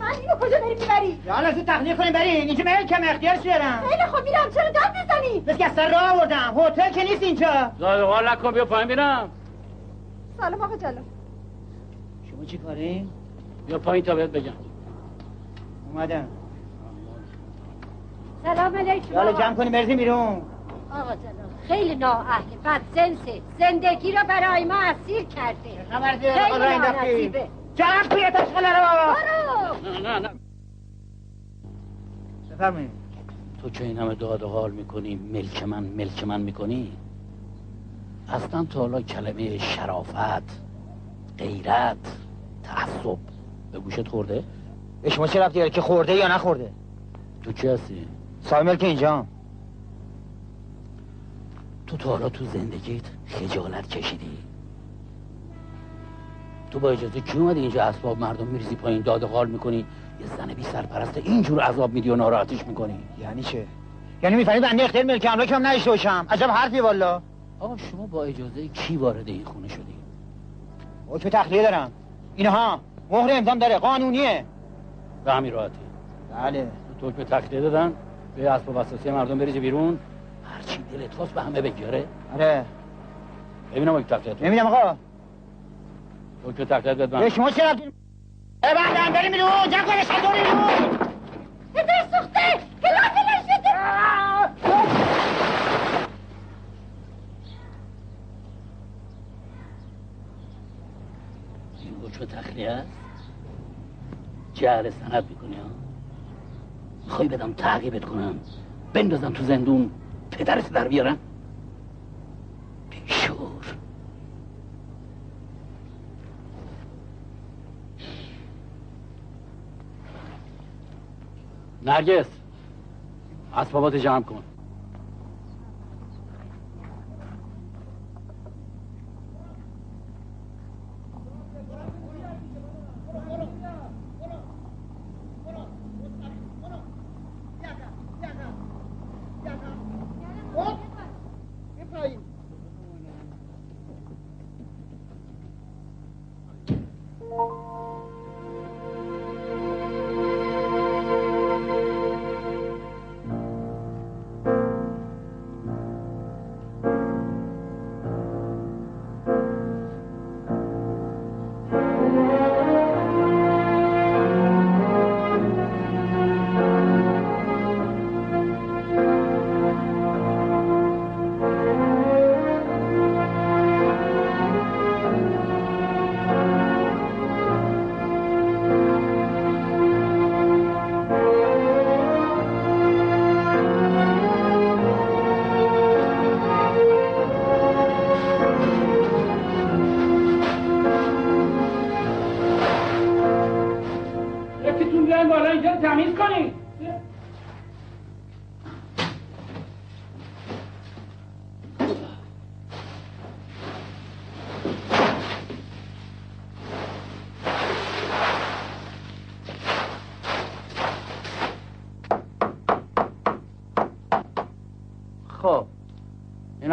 من اینو کجا داری می‌بری؟ یالا زود تخلیه کنیم بریم. اینجا ملکم اختیارش دارم. خیلی خوب میرم. چرا داد می‌زنی؟ بس که از سر راه آوردم. هتل که نیست اینجا. زاده حال نکن بیا پایین بیرم سلام آقا جلال. شما چی کارین؟ بیا پایین تا بهت بگم. اومدم. سلام علیکم. یالا آقا. جمع کنیم برسیم بیرون. آقا جلال خیلی نااهل. بد زنسه زندگی رو برای ما اسیر کرده. خبر خیلی نانصیبه. جمع توی تشخاله رو بابا. برو. نه نه نه. بفرمایید. تو که این همه داد و حال می‌کنی ملک من ملک من می‌کنی؟ اصلا تا حالا کلمه شرافت غیرت تعصب به گوشت خورده؟ به شما چه رفتی داره؟ که خورده یا نخورده؟ تو کی هستی؟ صاحب ملک اینجا تو تا حالا تو زندگیت خجالت کشیدی؟ تو با اجازه کی اومدی اینجا اسباب مردم میریزی پایین داد و حال می‌کنی؟ یه زن بی سرپرست اینجور عذاب میدی و ناراحتش می‌کنی؟ یعنی چه؟ یعنی می‌فهمی بنده اختیار ملک املاک هم نداشته باشم؟ عجب حرفی والا. آقا شما با اجازه کی وارد این خونه شدی؟ حکم تخلیه دارم؟ اینها مهر امضام داره قانونیه. به همین راحتی بله. تو حکم تخلیه دادن؟ به اسباب اساسی مردم بریزی بیرون. هرچی دلت خواست به همه بگیاره آره. ببینم تخلیه تو نمیدم آقا. حکم تخلیه داد به من شما چه رفتی بندن بریم بیرون. کن اشغال دوری بیرون پدر سوخته. کلا دلش شده این حکم تخلیه است؟ جهل سند می‌کنی ها؟ می‌خوای بدم تعقیبت کنم. بندازم تو زندون. پدرت در بیارم. بیشور. نرگس اسبابات جمع کن.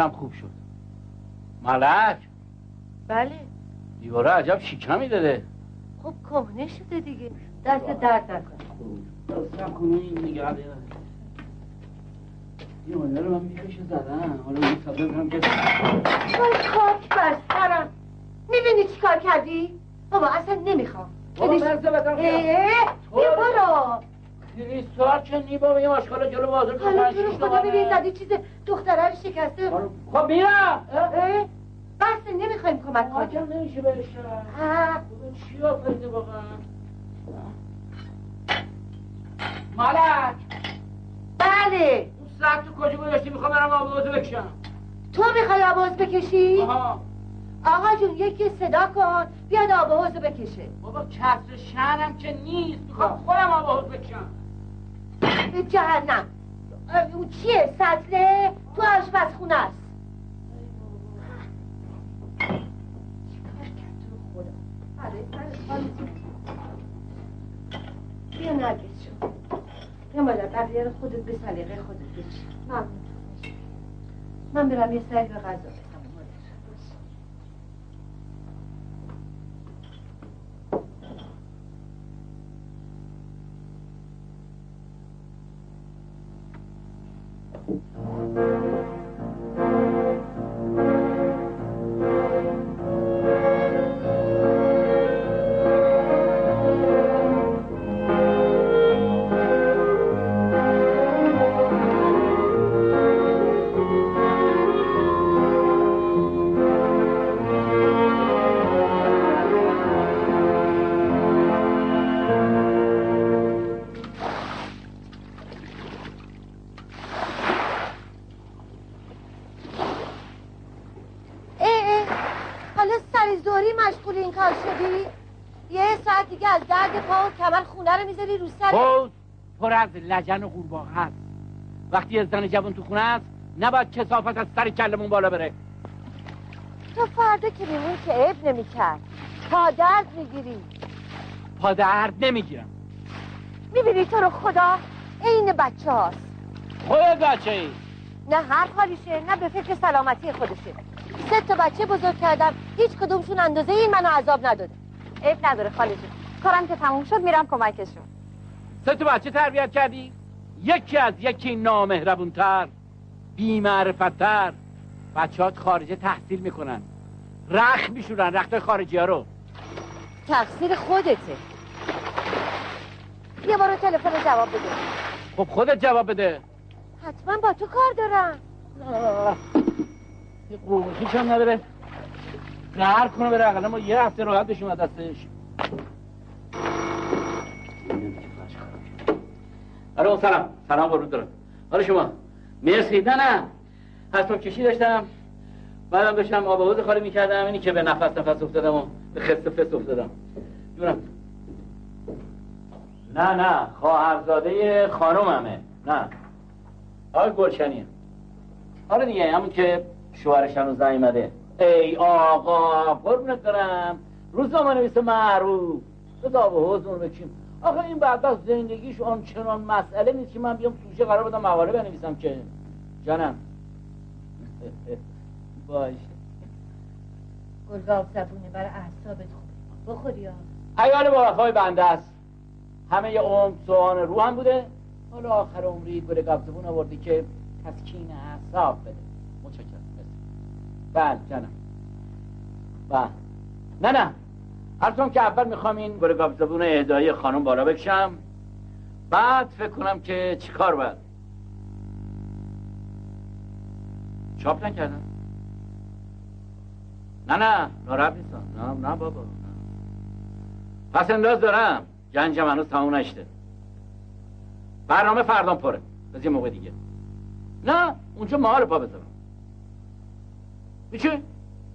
اینم خوب شد. ملک. بله. دیواره عجب شیکمی داده. خب کهنه شده دیگه. دست درد نکن دستم کنه این نگه این رو من می‌کشه زدن حالا من صبر کنم که وای بر سرم می‌بینی چی کار کردی؟ بابا اصلا نمی‌خوام. بابا مرزه بدم اه، بیا برو کریستال چه نی بابا؟ یه ماشکالا جلو بازار تو حالا تو رو خدا. ببین زدی چیز دختره رو شکسته. خب میرم. اه، بس نمی‌خوایم کمک کنیم. نمیشه برشم چی آفریده واقعا ملک بله. اون ساعت تو کجا گذاشتی؟ می‌خوام برم آب حوض بکشم. تو می‌خوای آواز بکشی؟ آها. آقا جون یکی صدا کن. بیاد آب حوض بکشه. بابا کسر شهرم که نیست. می‌خوام خودم آب حوض بکشم. جهنم. اون چیه؟ سطله تو آشپزخونه است؟ آره، سر حالتون. بیا نرگس شد بیا مادر بقیه رو خودت به سلیقه خودت بچین. ممنون. من برم یه سری به غذا بدم مادر اه لجن و قورباغه هست. وقتی یه زن جوان تو خونه است نباید کسافت از سر کلمون بالا بره. تو فردا که میمون که عیب نمی‌کرد. پا درد می‌گیری. پا درد نمی‌گیرم. می‌بینی تو رو خدا؟ عین بچه هاست. خودت بچه ای. نه هر کاریشه نه به فکر سلامتی خودشه. سه تا بچه بزرگ کردم هیچ کدومشون اندازه این منو عذاب نداده. عیب نداره خاله کارم که تموم شد میرم کمکشون. سه تا بچه تربیت کردی؟ یکی از یکی نامهربونتر بیمعرفتتر بچه خارجه تحصیل می‌کنن. رخ میشورن رخت خارجی ها رو. تقصیر خودته. یه بار تلفن جواب بده. خب خودت جواب بده. حتما با تو کار دارم. یه قوقیش هم نداره. قهر کنه بره اقلا ما یه هفته راحت بشیم از دستش. آره سلام. سلام قربون دارم حالا شما. مرسی. نه نه. حساب کشی داشتم. بعدم داشتم آب حوض خالی می‌کردم. اینی که به نفس نفس افتادم و به خست فست افتادم. جونم. نه نه. خواهرزاده خانوممه. نه. آقای گلشنیه آره دیگه همون که شوهرش هنوز نیومده. ای آقا قربونت دارم روزنامه نویس معروف به آب و حوض اون بچیم آخه این بعد زندگیش آنچنان مسئله نیست که من بیام توشه قرار بدم مقاله بنویسم که جانم. باش گلگاف زبونه برای اعصابت خوبه. بخوری ایال با بنده است. همه ی عمر سوان رو هم بوده. حالا آخر عمری گل گفتبون آوردی که تسکین اعصاب بده. متشکرم. بله جانم. بله. نه نه. هر که اول می‌خوام این گل گفتبون اهدایی خانم بالا بکشم بعد فکر کنم که چیکار باید. چاپ نکردم. نه نه ناراحت نیستم. نه نه بابا نه. پس انداز دارم. گنجم هنوز تموم نشده. برنامه فردام پره. از یه موقع دیگه. نه اونجا محال پا بذارم. چی؟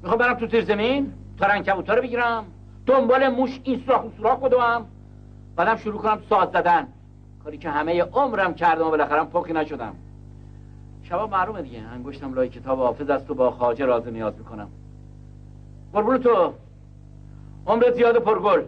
می‌خوام برم تو زمین ترنکبوتا رو بگیرم. دنبال موش این سوراخ و سوراخ بدوم بعدم شروع کنم ساز زدن. کاری که همه عمرم کردم و بالاخره پخی نشدم. شبا معلومه دیگه. انگشتم لای کتاب حافظ است و با خاجه راز نیاز می‌کنم. قربون تو. عمرت زیاد پرگل.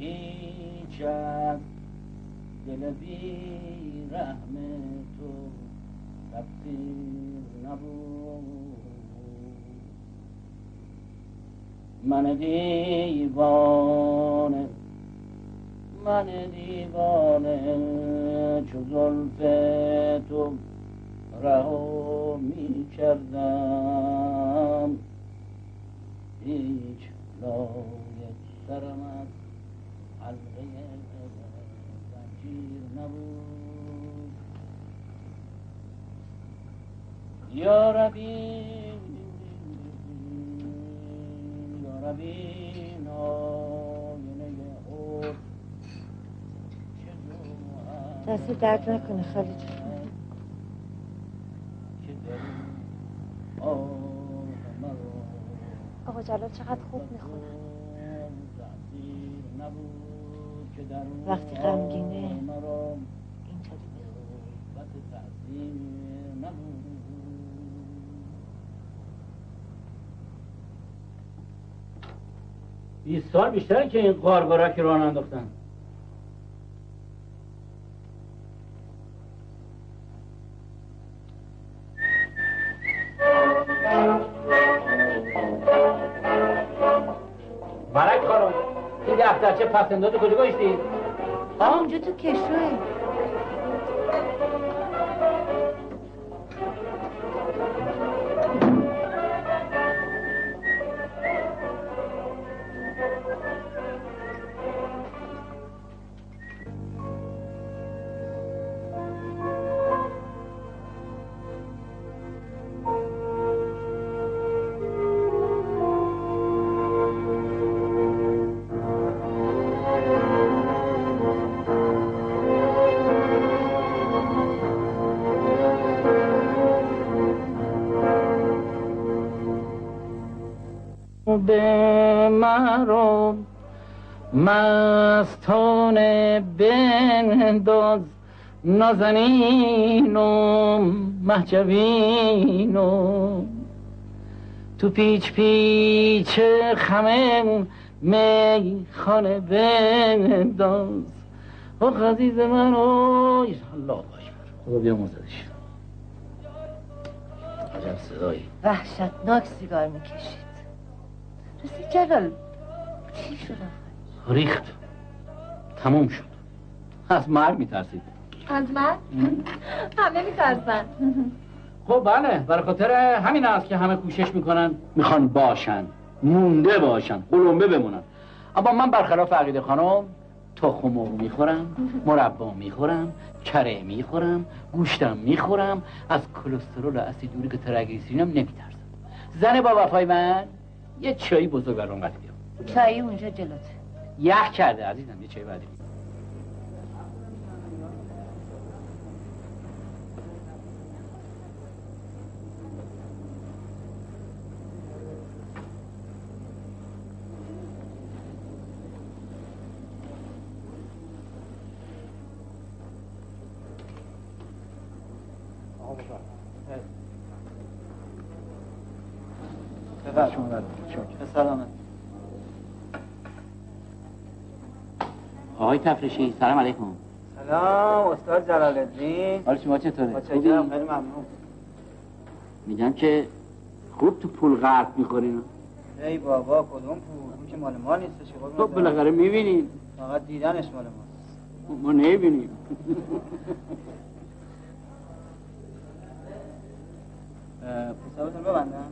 هیچ دل بی رحم تو تقدیر نبود. من دیوانه من دیوانه چو زلف تو رها می کردم هیچ لایه سرم حلقه زنجیر نبود. یا ربی یا ربی ناینه خود. دست درد نکنه خالی آقا جلال چقدر خوب نبود. در وقتی غمگینه 20 سال بیشتره که این قارقارا که راه انداختن. دفترچه پسندات کجا گذاشتی؟ اونجا تو کشوه مستانه بنداز نازنین و محجبین و تو پیچ پیچ خمه میخانه بنداز. آخ عزیز من اوی الله اکبر. خدا بیا مزدش. عجب صدایی. وحشتناک سیگار می‌کشید. راستی جلال. چی شد آخه؟ ریخت. تموم شد. از مرگ میترسید. از من؟ همه میترسن خب بله برای خاطر همین است که همه کوشش می‌کنن. می‌خوان باشن مونده باشن قلمبه بمونن. اما من برخلاف عقیده خانم تخم مرغ می‌خورم مربا می‌خورم کره می‌خورم گوشتم می‌خورم از کلسترول و اسیدوری که ترگلیسیرینم نمیترسم. زن با وفای من یه چایی بزرگ برام قد چایی اونجا جلوته یخ کرده عزیزم یه چای بعدی سلامت آقای تفریشی سلام علیکم. سلام استاد جلال الدین. حال شما چطوره؟ متشکرم خیلی ممنون. میگم که خوب تو پول غرق می‌خورین. ای بابا کدوم پول؟ اون که مال ما نیستش که خب. بالاخره می‌بینین فقط دیدنش مال ماست ما نمی‌بینیم. حسابتون ببندم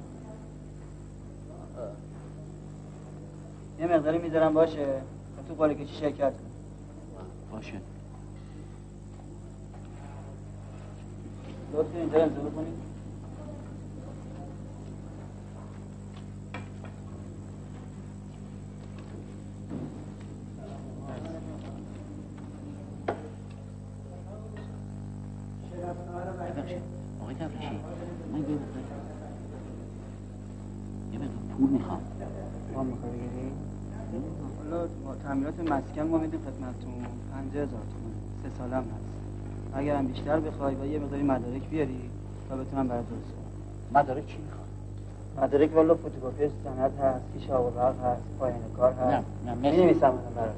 یه مقداری می‌ذارم باشه. تو قاله کشی شرکت کن. باشه لطف اینجا امضا کنید پول می‌خوام ما می‌خوای بگیری؟ حالا با مسکن ما میدیم خدمتتون. پنجه هزار تومن سه سالم هست. اگرم بیشتر بخوای با یه مقداری مدارک بیاری تا بتونم برات درست کنم. مدارک چی می‌خوام مدارک والا فتوکپی سند هست فیش آوراق هست پایان کار هست. نه، نه، مرسی. می‌نویسم الان برات.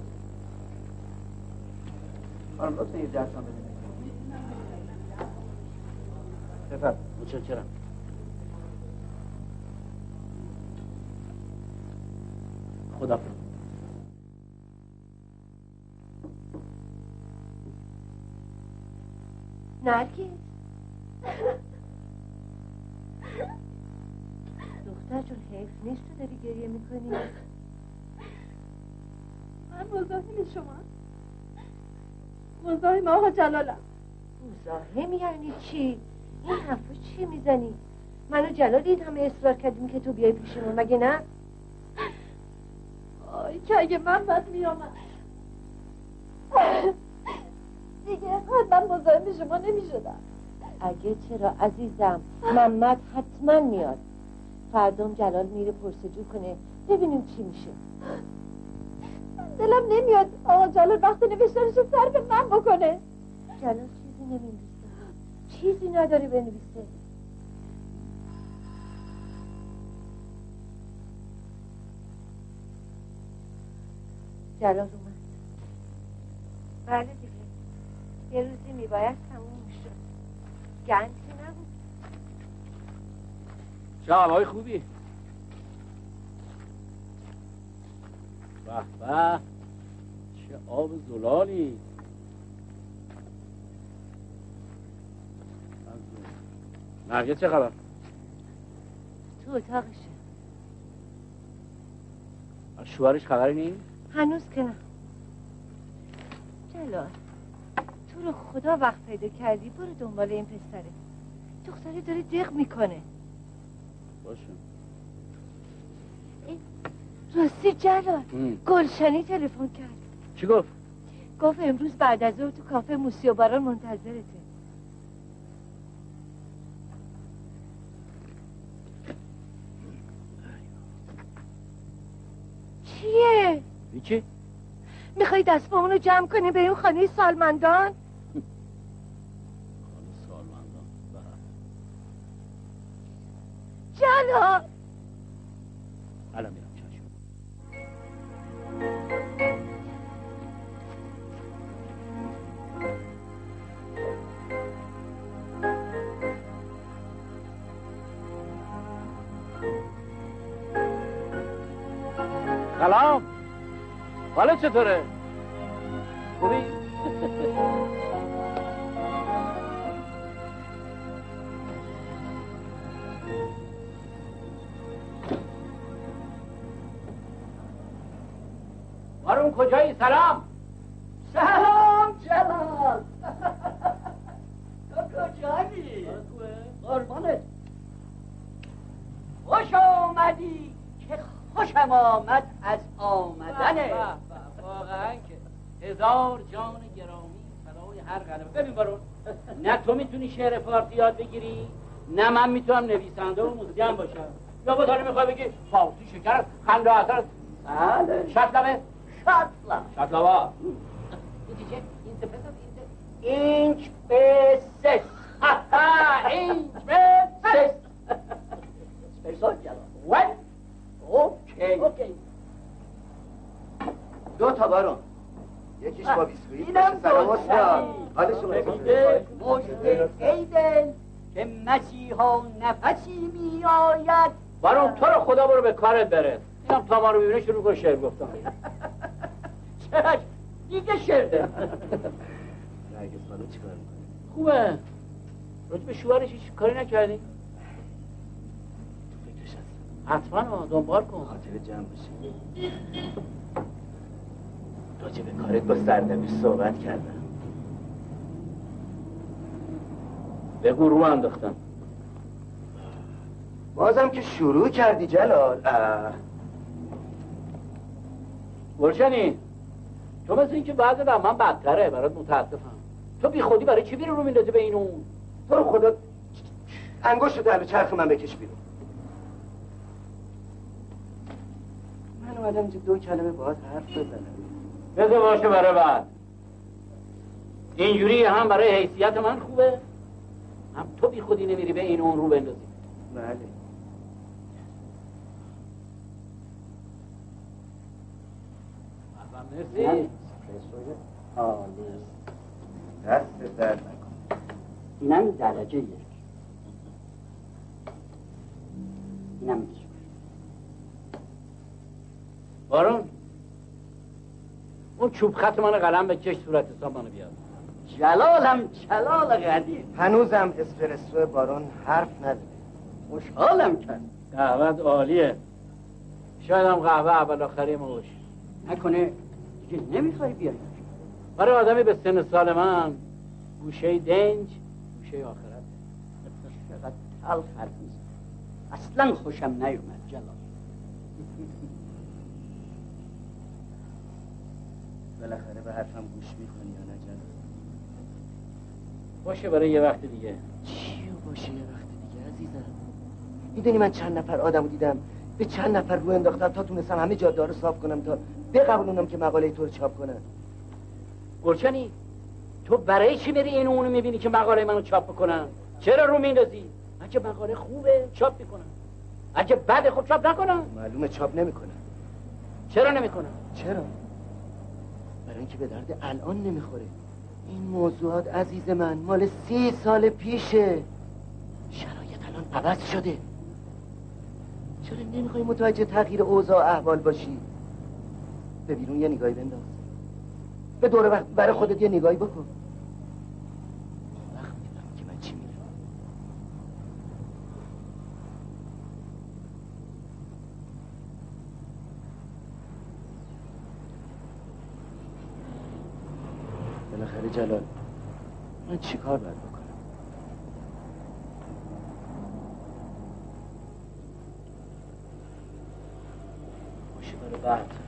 خانم لطفا یه جرسان بدید بفرد متشکرم. خدا نرگس دختر جون حیف نیست تو داری گریه می‌کنی من مزاحم شما مزاحم آقا جلالم مزاحم یعنی چی؟ این حرفا چی می‌زنی؟ من و جلال این همه اصرار کردیم که تو بیای پیشمون مگه نه؟ آی که اگه من بد میامد دیگه من مزاحم شما نمی‌شدم. اگه چرا عزیزم محمد حتما میاد. فردام جلال میره پرسجو کنه ببینیم چی میشه. دلم نمیاد آقا جلال وقت نوشتنش رو سر به من بکنه. جلال چیزی نمی‌نویسه. چیزی نداری بنویسه. جلال اومد. بله. یه روزی میباید تموم شد. که نبود. چه هوای خوبی؟ به به. چه آب زلالی. نرگس چه خبر؟ تو اتاقشه. از شوهرش خبری نیست هنوز که نه. جلال. تو رو خدا وقت پیدا کردی برو دنبال این پسره. دختره داره دق می‌کنه. باشه. راستی جلال. گلشنی تلفن کرد. چی گفت؟ گفت امروز بعد از ظهر تو کافه موسی و باران منتظرته. چیه؟ هیچی می‌خوای دست رو جمع کنی بریم خانه؟ سالمندان؟ چطوره؟ شعر فارسی یاد بگیری؟ نه من می‌تونم نویسنده و موزیان باشم. یا با داری می‌خوای بگی فارسی شکر است، خنده اثر؟ بله. شطلبه؟ شطلب شطلبا این چیه؟ این سپس این اینچ به سس اینچ به سس اسپرسو جلال ون اوکی اوکی دو تا بارون یکیش با بیسکویت اینم باشه سلام دو استاد حالشون ببینه مشت ایدل که مسیحا نفسی می آید بارون تو رو خدا برو به کارت برس اینم تا ما رو ببینه شروع کن شعر گفتم چرا دیگه شرده نرگس خانم چیکار می‌کنی؟ خوبه. راجع به شوهرش هیچ کاری نکردی؟ حتما دنبال کن. خاطر جمع باشی راجع به کارت با سردبیر صحبت کردم. بگو رو انداختم. بازم که شروع کردی جلال. گلشنی تو مثل اینکه بعض من من بدتره برات متاسفم. تو بی خودی برای چی بیرون رو میندازی به این اون؟ تو رو خدا انگشت در به چرخ من بکش بیرون. اومدم اینجا دو کلمه باهات حرف بزنم. بذار باشه برای بعد. اینجوری هم برای حیثیت من خوبه. هم تو بی خودی نمیری به این اون رو بندازی. بله. مرسی دست درد نکن اینم درجه یک اینم یک بارون اون چوب خط من قلم به کش صورت حساب منو بیاد جلالم جلال قدیم. هنوزم اسپرسو بارون حرف نداره خوشحالم کرد قهوت عالیه. شاید هم قهوه اول آخری ما نکنه دیگه نمی‌خوای بیای. برای آدمی به سن سال من گوشه دنج گوشه آخرت. چقدر تلخ حرف اصلا خوشم نیومد جلال. بالاخره به حرفم گوش می‌کنی یا نه جلال؟ باشه برای یه وقت دیگه. چیو باشه یه وقت دیگه عزیزم؟ می‌دونی من چند نفر آدمو دیدم به چند نفر رو انداختم تا تونستم همه جاده رو صاف کنم تا بقبولونم که مقاله تو رو چاپ کنن گلچنی تو برای چی میری این اونو می‌بینی که مقاله منو چاپ بکنن چرا رو میندازی؟ اگه مقاله خوبه چاپ می‌کنن اگه بده خب چاپ نکنن معلومه چاپ نمی‌کنن چرا نمی‌کنن چرا؟ برای اینکه به درد الان نمی‌خوره. این موضوعات عزیز من مال سی سال پیشه. شرایط الان عوض شده. چرا نمی‌خوای متوجه تغییر اوضاع احوال باشی؟ به بیرون یه نگاهی بنداز. به دور وقت برای خودت یه نگاهی بکن. وقت می‌فهمی که من چی بالاخره جلال من چی کار باید بکنم؟ باشه برای بعد.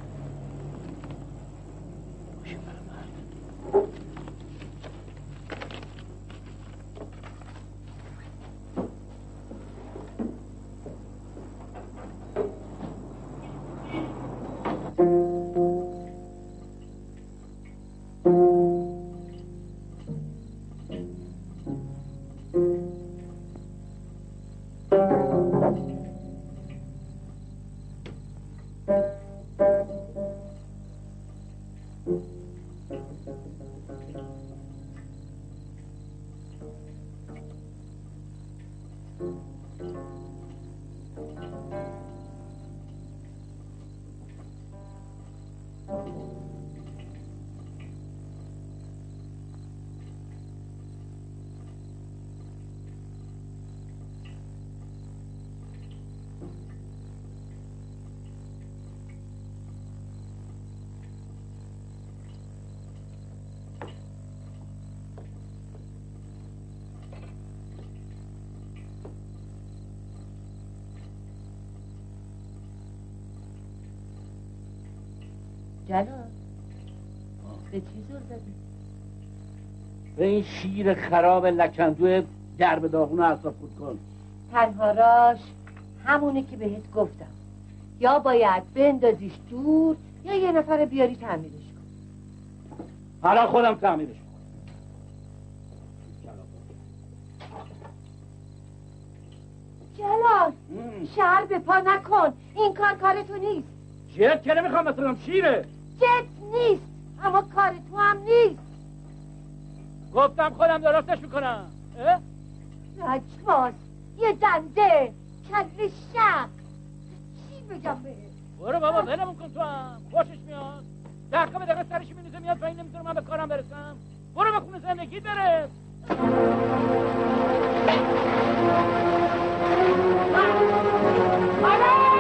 جلال. به چی زور زدی؟ به این شیر خراب لکندو درب داغون اصلا خود کن. تنها راش همونه که بهت گفتم. یا باید بندازیش دور یا یه نفر بیاری تعمیرش کن. حالا خودم تعمیرش کنم جلال شهر به پا نکن. این کار کار تو نیست. جت که نمی‌خوام مثلا شیره. جت نیست اما کار تو هم نیست. گفتم خودم درستش می‌کنم. لجباز یه دنده کل شق چی بگم بهت برو بابا ولمون کن تو هم. خوشش میاد. دقیقه به دقیقه سرش میریزه میاد پایین نمی‌تونم من به کارم برسم. برو به خونه زندگیت برس ملک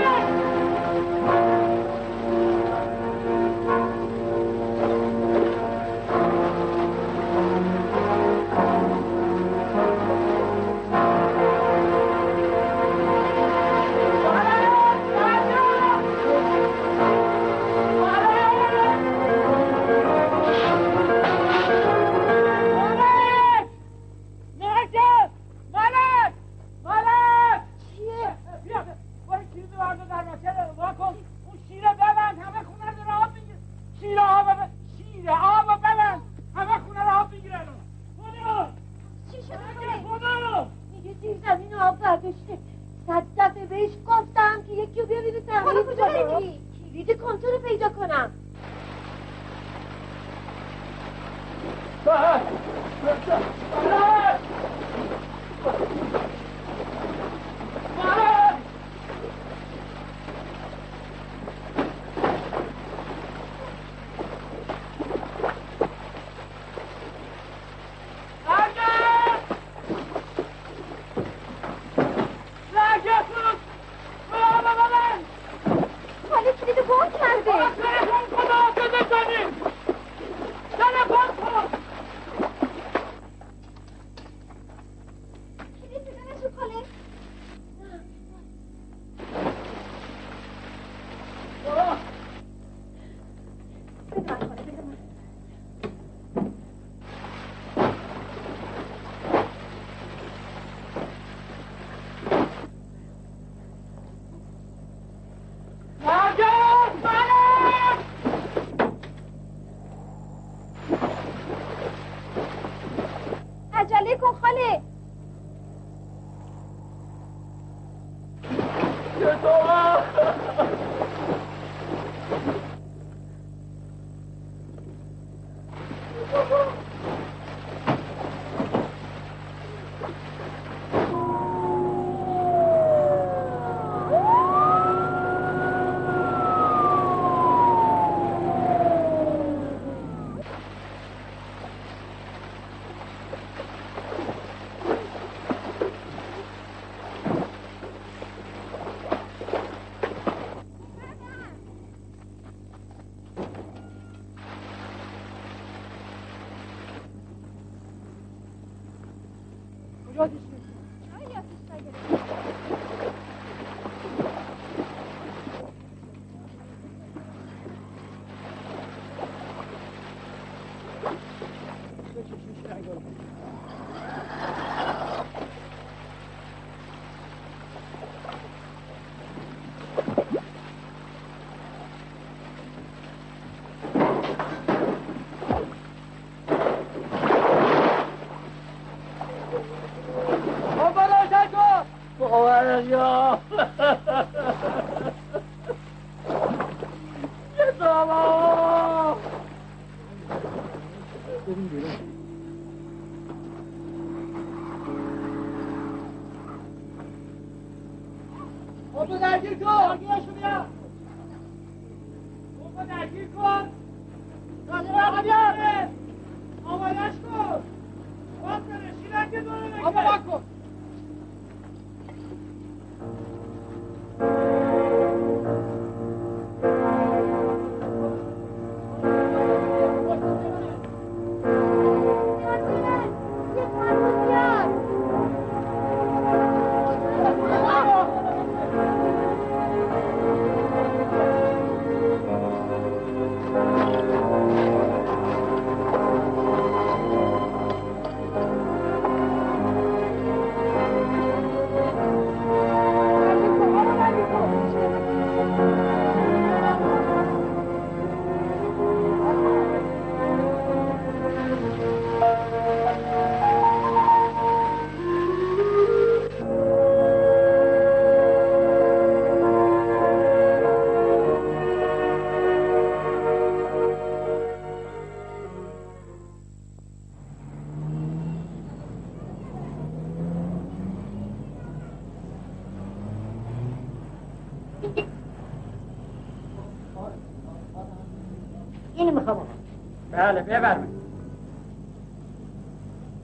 بله ببرمه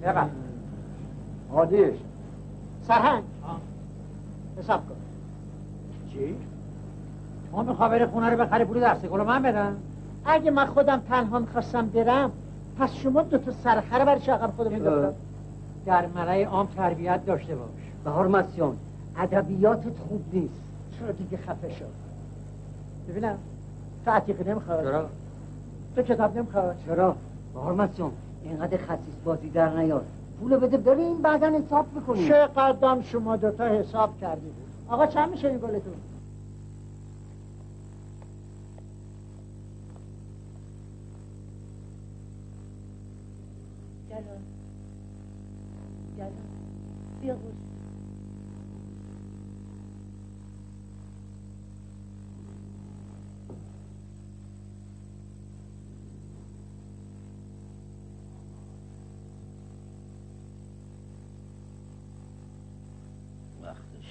ببر. عادیش سرهنگ. حساب کن. چی؟ تو میخوا بری خونه رو بخری پول درس گلو من بدم. اگه من خودم تنها می‌خواستم برم پس شما دو تا سرخره برای چه عقب خودم می‌دادم در ملای عام تربیت داشته باش. بهار مسیون ادبیاتت خوب نیست. چرا دیگه خفه شد ببینم. تو عتیقی نمی‌خواد چرا؟ تو کتاب نمی‌خواد چرا؟ بهار مسیون اینقدر خسیس بازی در نیار. پول بده بریم بعدا حساب می‌کنیم. چه قدم شما دوتا حساب کردید؟ آقا چند میشه این گلتون جلال جلال بیا قرص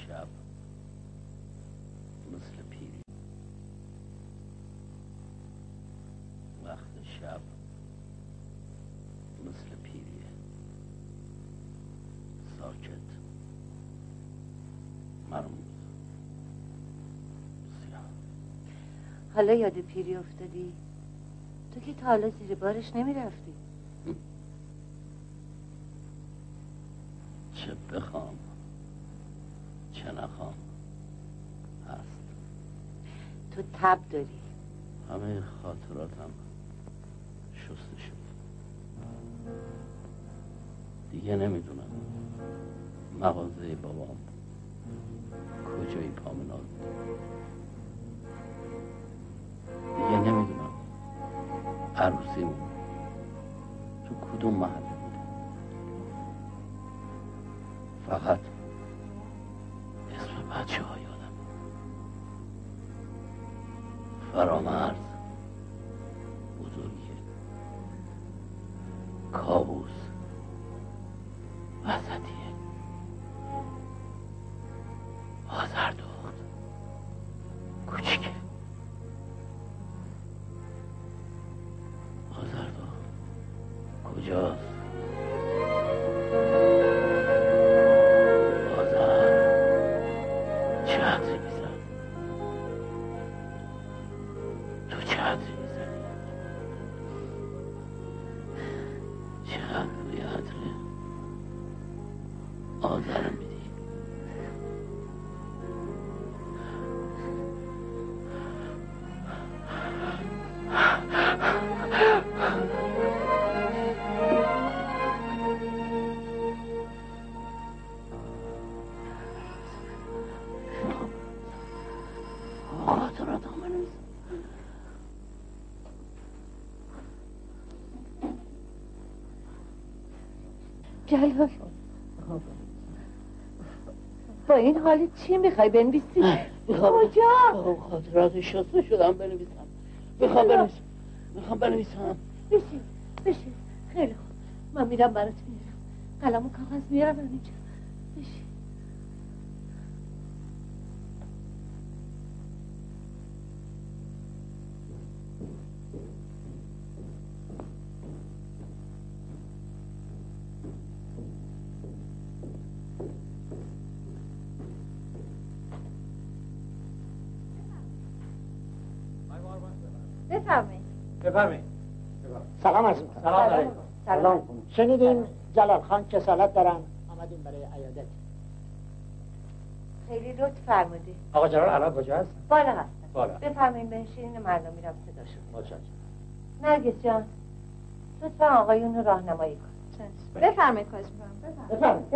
شب مثل پیری وقت شب مثل پیریه ساکت مرموز حالا یاد پیری افتادی؟ تو که تا حالا زیر بارش نمی‌رفتی. چه بخوام؟ چه نخوام؟ هست. تو تب داری. همه خاطراتم شسته شد دیگه نمی‌دونم مغازه بابام کجای پامنال دیگه عروسیمون تو کدوم محله بوده فقط جلال. با این حال چی می‌خوای بنویسی؟ کجا؟ خاطرات شسته شدم بنویسم. می‌خوام بنویسم. می‌خوام بنویسم. بشین بشین. خیلی خوب. من میرم برات میرم قلم و کاغذ میارم اینجا. بشین. بفرمایید. سلام عرض می‌کنم سلام. علیکم. سلام. شنیدیم جلال خان کسالت دارن؟ آمدیم برای عیادت. خیلی لطف فرمودی. آقا جلال الان کجا هست؟ بالا هستم. بالا. بفرمایید بنشین مردم میرم صداشون متشکرم. نرگس جان لطفا آقایون رو راهنمایی کن. بفرمایید خواهش می‌کنم. بفرمایید.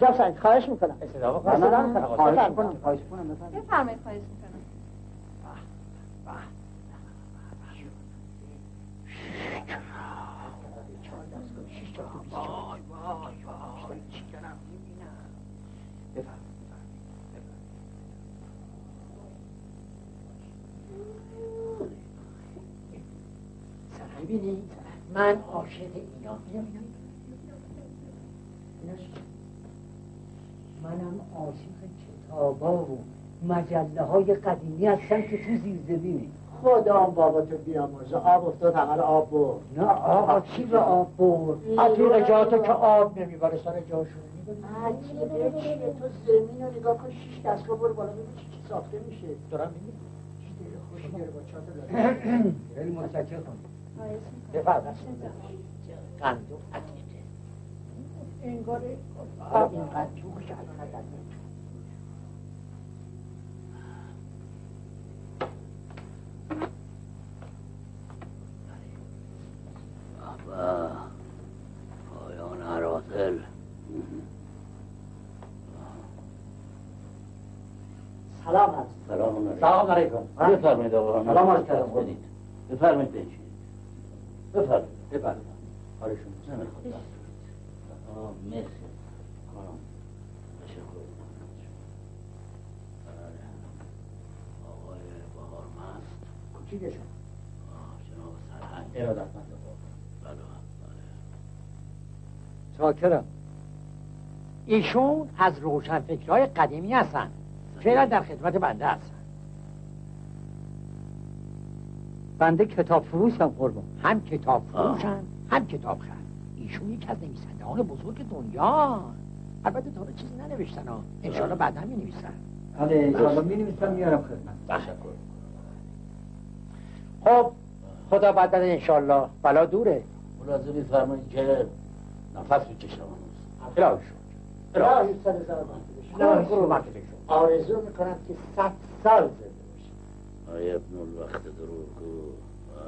بفرمایید. خواهش می‌کنم. استدامه نه، نه، خواهش خواهش کنم. می‌کنم. خواهش می‌کنم. بفرمایید بفرمایید خواهش می‌کنم وای وای وای چی دارم می‌بینم می‌بینی؟ من عاشق اینا. چی؟ منم عاشق کتابا و مجله های قدیمی هستم که تو زیرزمینه خدا هم بابا تو بیامرزه. آب افتاد همه آب برد. نه آقا چی به آب برد. عتیق جاتو که آب نمی‌بره سر جاشون عتیقه چیه؟ تو زمین رو نگاه کن شیش دستگاه برو بالا ببین چی چی ساخته میشه. دارم می‌بینی چی دل خوشی داره با چات خیلی متشکرم. عتیقه اینقدر الان پایان عراضل سلام سلام علیکم. سلام علیکم. بفرمایید آقا. سلام علیکم. بدید بفرمایید بفرمایید بفرمایید. حالشون نمی‌خواد آه مرسی. خانم تشکر. آقای بهار مست. آه، جناب سرهنگ. ارادتمند بله بله. چاکرم. ایشون از روشنفکرهای قدیمی هستن. فعلا در خدمت بنده هستن. بنده کتاب فروشم قربان. هم کتاب فروشن هم کتاب خر ایشون یکی از نویسندهان بزرگ دنیا. البته تا چیزی ننوشتن ها. انشالله بعد هم می نویسن بله. انشالله می نویسم میارم خدمت. تشکر خب خدا بعد بده انشالله بلا دوره. ملاحظه میفرمایید که نفس می‌کشم الهی شد الهی سر زربان آرزو می‌کنم که صد سال زنده باشی آی ابن الوقت دروغگو؟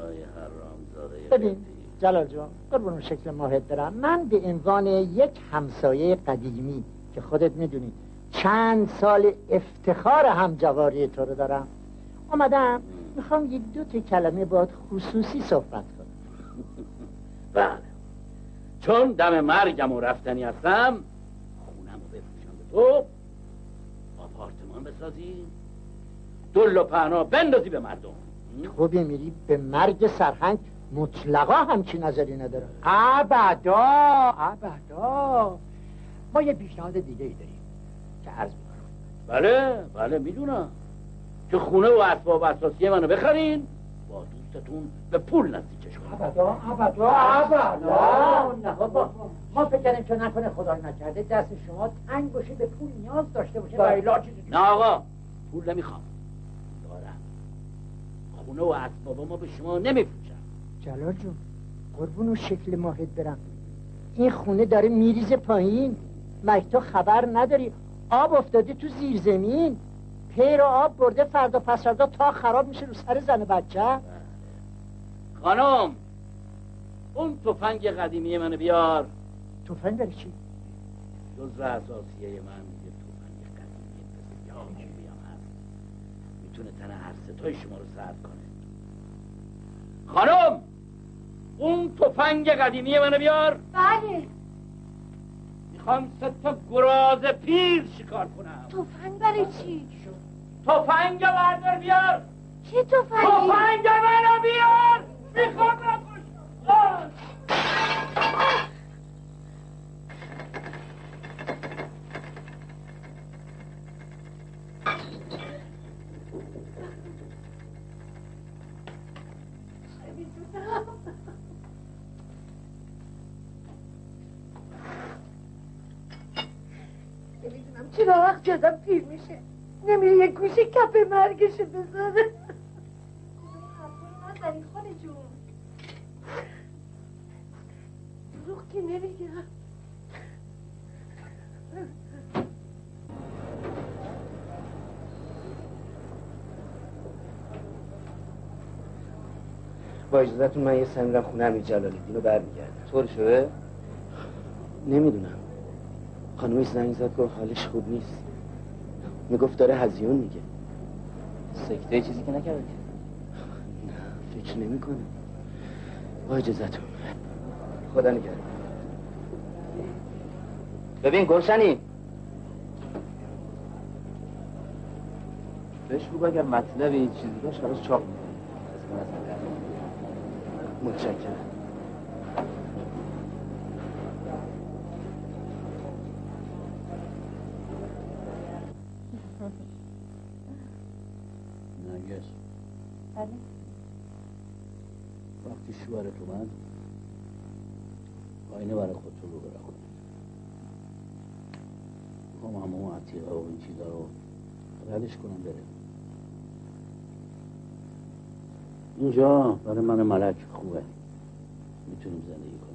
آی حرام زاده ببین جلال جان قربون شکل ماهد برم. من به عنوان یک همسایه قدیمی که خودت می‌دونی چند سال افتخار همجواری تو رو دارم. آمدم می‌خوام یک دو تا کلمه باید خصوصی صحبت کنم. بله. چون دم مرگم و رفتنی هستم خونم رو بفروشم به تو. آپارتمان بسازی دل و پهنا بندازی به مردم. تو بمیری به مرگ سرهنگ مطلقا همچی نظری ندارم ابدا ابدا. ما یه پیشنهاد دیگه ای داریم که عرض می‌کنم. بله بله می‌دونم. که خونه و اسباب اساسی منو بخرین. با دوستتون به پول نزدیکش کنم ابدا ابدا ابدا. ما فکر کردیم که نکنه خدا نکرده دست شما تنگ باشه به پول نیاز داشته باشه برای لا چیزی نه آقا پول نمی‌خوام. خونه و اسباب ما به شما نمیفروشم. جلال جون قربون و شکل ماهد برم. این خونه داره میریزه پایین. تو خبر نداری؟ آب افتاده تو زیر زمین پیر آب برده فردا پس فردا تا خراب میشه رو سر زن بچه. خانم اون تفنگ قدیمی منو بیار. تفنگ برای چی؟ جزو اساسیه من یه تفنگ قدیمی بسیار خوبی هم هست. می‌تونه تن هر ستای شما رو سرد کنه. خانم اون تفنگ قدیمی منو بیار. بله. می‌خوام سه تا گراز پیل شکار کنم. تفنگ برای چی؟ تفنگ بردار بیار. چه تفنگی؟ تفنگ منو بیار. می‌خوام نکشم نمی‌دونم چرا وقت جدم پیر میشه. نمیره یه گوشه کپ مرگشو بذاره. نزنی خاله جون؟ دروغ که نمیگم. با اجازتون من یه سر میرم خونه امیر جلال الدین رو برمیگردم. طور شده؟ نمی‌دونم. خانومش زنگ زد گفت حالش خوب نیست. می‌گفت داره هزیون میگه. سکته چیزی که نکرده نه فکر نمی کنم با اجازتون خدا نگهدار. ببین گلشنی. بهش بگو اگر مطلبی چیزی داشت خلاص چاپ متشکرم. نرگس بله. وقتی شوهرت اومد آینه برای خودتون رو برخون می‌خوام همه عتیقه و این چیزا رو ردش کنم بره. اینجا برای من ملک خوبه. می‌تونیم زندگی کنیم.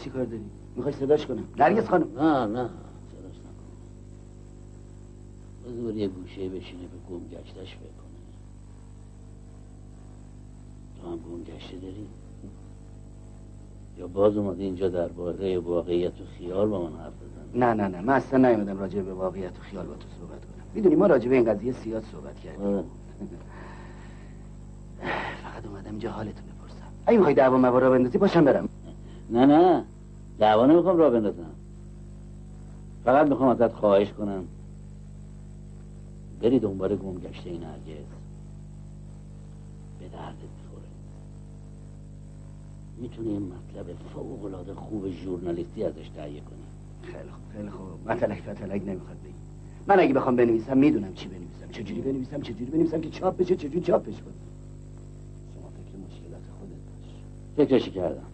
چی کار داری؟ می‌خوای صداش کنم؟ نرگس خانم. نه نه صداش نکن. بذار یه گوشه بشینه به گم گشتش بکنه. تو هم گم گشته داری؟ یا باز اومده اینجا درباره واقعیت و خیال با من حرف بزن نه نه نه من اصلا نیومدم راجع به واقعیت و خیال با تو صحبت کنم. می‌دونی ما راجع به این قضیه سیاد صحبت کردیم. فقط اومدم اینجا حالتو بپرسم. اگه می‌خوای دعوا موارا بندازی باشم برم. نه نه دعوا نمی‌خوام را بندازم. فقط می‌خوام ازت خواهش کنم. بری دنبال گم گشته این هرگز. به دردت می‌خوره. می‌تونی یه مطلب فوق العاده خوب ژورنالیستی ازش تهیه کنی. خیلی خوب خیلی خوب. مطلق فتلک نمی‌خواد بگی. من اگه بخوام بنویسم می‌دونم چی بنویسم. چجوری بنویسم چجوری بنویسم که چاپ بشه چجوری چاپش کنم شما فکر مشکلات خودت باش. فکرشی کردم.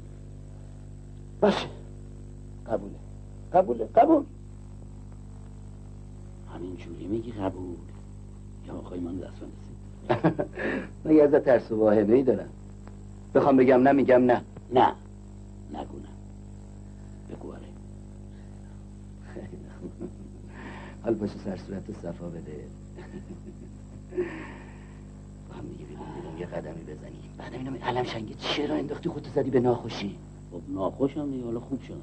باشه. قبوله. قبوله. قبول. همین جوری میگی قبول. یا آقای من دست مگه ازت ترس و واهمه ای دارم. بخوام بگم نه میگم نه. نه. نگو نه. بگو آره. حال پاشو سر صورت صفا بده. با هم دیگه بیرون یه قدمی بزنیم. بعدم اینم علم شنگه چرا انداختی خودتو زدی به ناخوشی؟ خب ناخوشم دیگه حالا خوب شدم.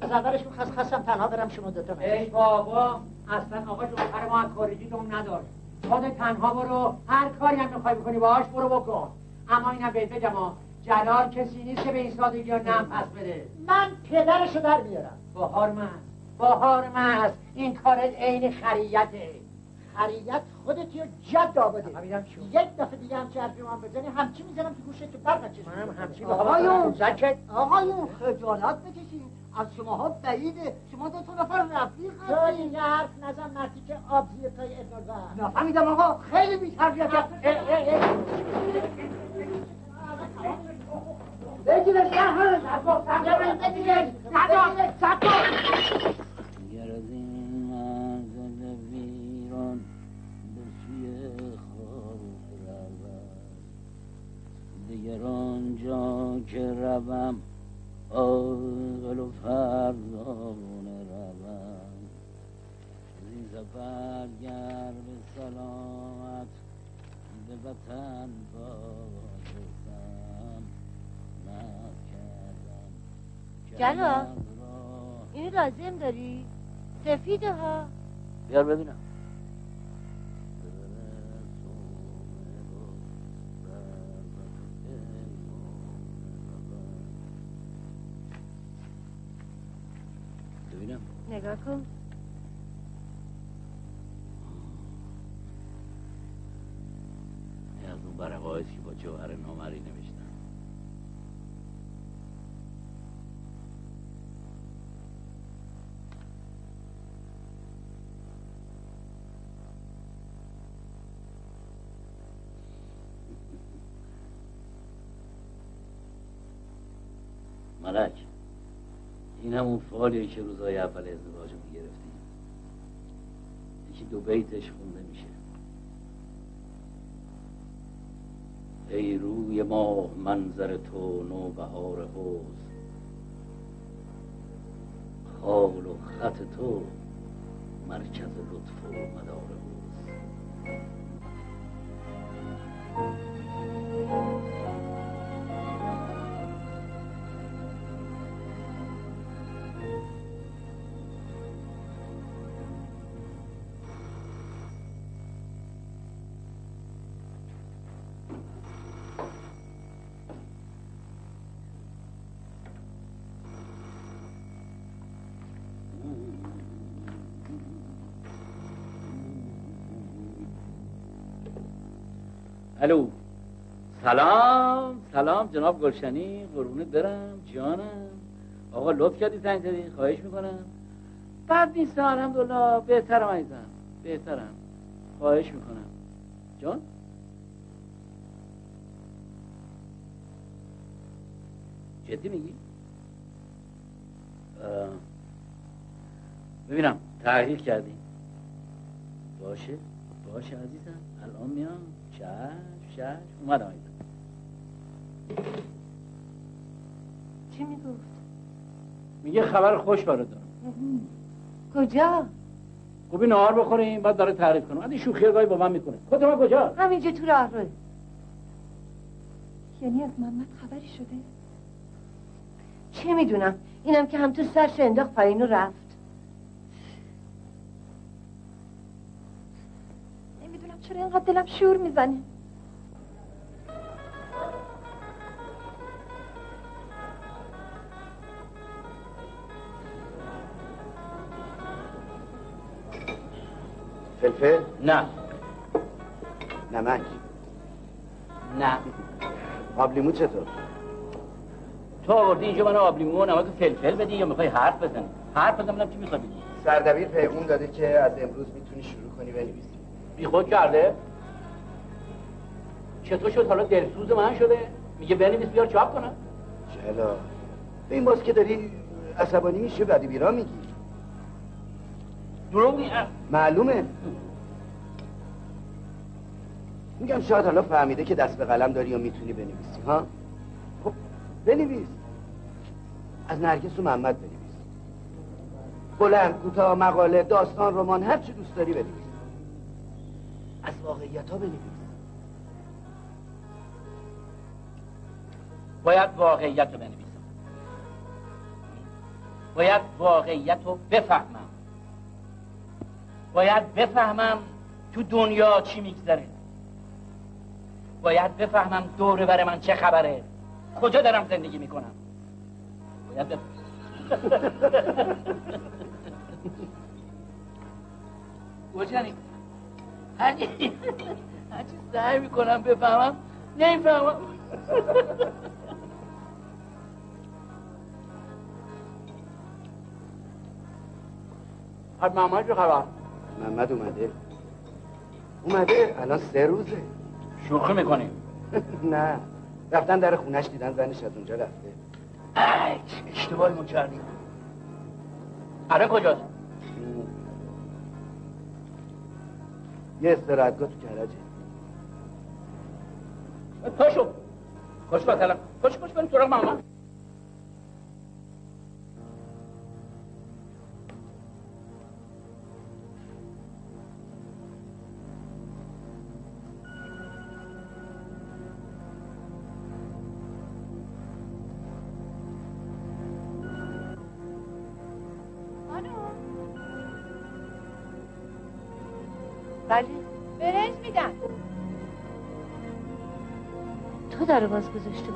از اولش خس خستم تنها برم شما دوتا ای بابا اصلا آقا جوهر ما از خارجی دوم نداشت خود تنها برو هر کاری هم می‌خوای بکنی باهاش برو بکن. اما اینم بهت بگم جلال کسی نیست که به این سادگی ها نم پس بده. من پدرشو در بیارم. بهار من بهار من این کار عین خریته. خریت خودت یا جد آباده یک دفعه دیگه همچه حرفی من بزنی همچی می‌زنم تو گوشت تو برق چیز منم همچی آقایون آقایون خجالت بکشید از شماها بعیده شما دو تا نفر رفیق هستید تو این حرف نزن مرتی که آب زیر پای ابن نفهمیدم آقا خیلی بی‌تربیت بگیرش نه بگیرش گر از این منزل ویران به سوی خاک روم دیگر آنجا که روم عاقل و فرزانه روم. از این سفر گر به سلامت به وطن بازرسم. نت کردم جلال این لازم داری؟ سفیده ها بیار ببینم. نگاه کن. این از اون برقه که با جوهر نامری نوشتم ملک. این همون فالیه که روزای اول ازدواج رو گرفتیم یکی دو بیتش خونده میشه. ای روی ماه منظر تو نو بهار حوز خال و خط تو مرکز لطف و مدار حوز سلام سلام جناب گلشنی قربونت برم جانم. آقا لطف کردی زنگ زدی خواهش می‌کنم. بد نیست الحمدلله بهترم عزیزم بهترم. خواهش می‌کنم. جان؟ جدی میگی؟ ببینم تحقیق کردی. باشه باشه عزیزم. الان میام. شش شش اومدم عزیزم. چی می‌گفت؟ میگه خبر خوش برات دارم. کجا؟ خوبی نهار بخوریم بعد داره تعریف کنم. این شوخی گاهی با من می‌کنه. خود من کجا؟ همینجا تو راه رو یعنی از محمد خبری شده؟ چه می‌دونم؟ اینم که هم تو سرش انداخت پایین و رفت. نمی‌دونم چرا اینقدر دلم شور می‌زنه. نه. نمک. نه. آب لیمو چطور؟ تو آوردی اینجا من آب لیمو و نمک فلفل بدی یا می‌خوای حرف بزنی؟ حرف بزن ببینم چی می‌خوای بگی. سردبیر پیغون داده که از امروز می‌تونی شروع کنی بنویسی. بی خود کرده؟ چطور شد؟ حالا دلسوز من شده. میگه بنویس بیار چاپ کنم. چلا به این باز که داری عصبانی میشه بعدی بیرا میگی. دروغ معلومه. میگم شاید حالا فهمیده که دست به قلم داری و می‌تونی بنویسی ها؟ خب بنویس. از نرگس و محمد بنویس. بلند کوتاه مقاله داستان رمان هر چی دوست داری بنویس. از واقعیت ها بنویس. باید واقعیت رو بنویسم. باید واقعیت رو بفهمم. باید بفهمم تو دنیا چی میگذره. باید بفهمم دور بر من چه خبره. کجا دارم زندگی می‌کنم؟ باید بف... گوشنی هرچی هرچی سعی می‌کنم بفهمم نمی‌فهمم. از محمد چه خبر؟ محمد اومده. اومده؟ الان سه روزه. شوخی می‌کنیم نه. رفتن در خونش دیدن زنش از اونجا رفته. ای اشتباهی ما کردیم الان کجاست؟ یه استراحتگاه تو کرجه پاشو. خوش مثلا خوش خوش بریم سراغ محمد تو در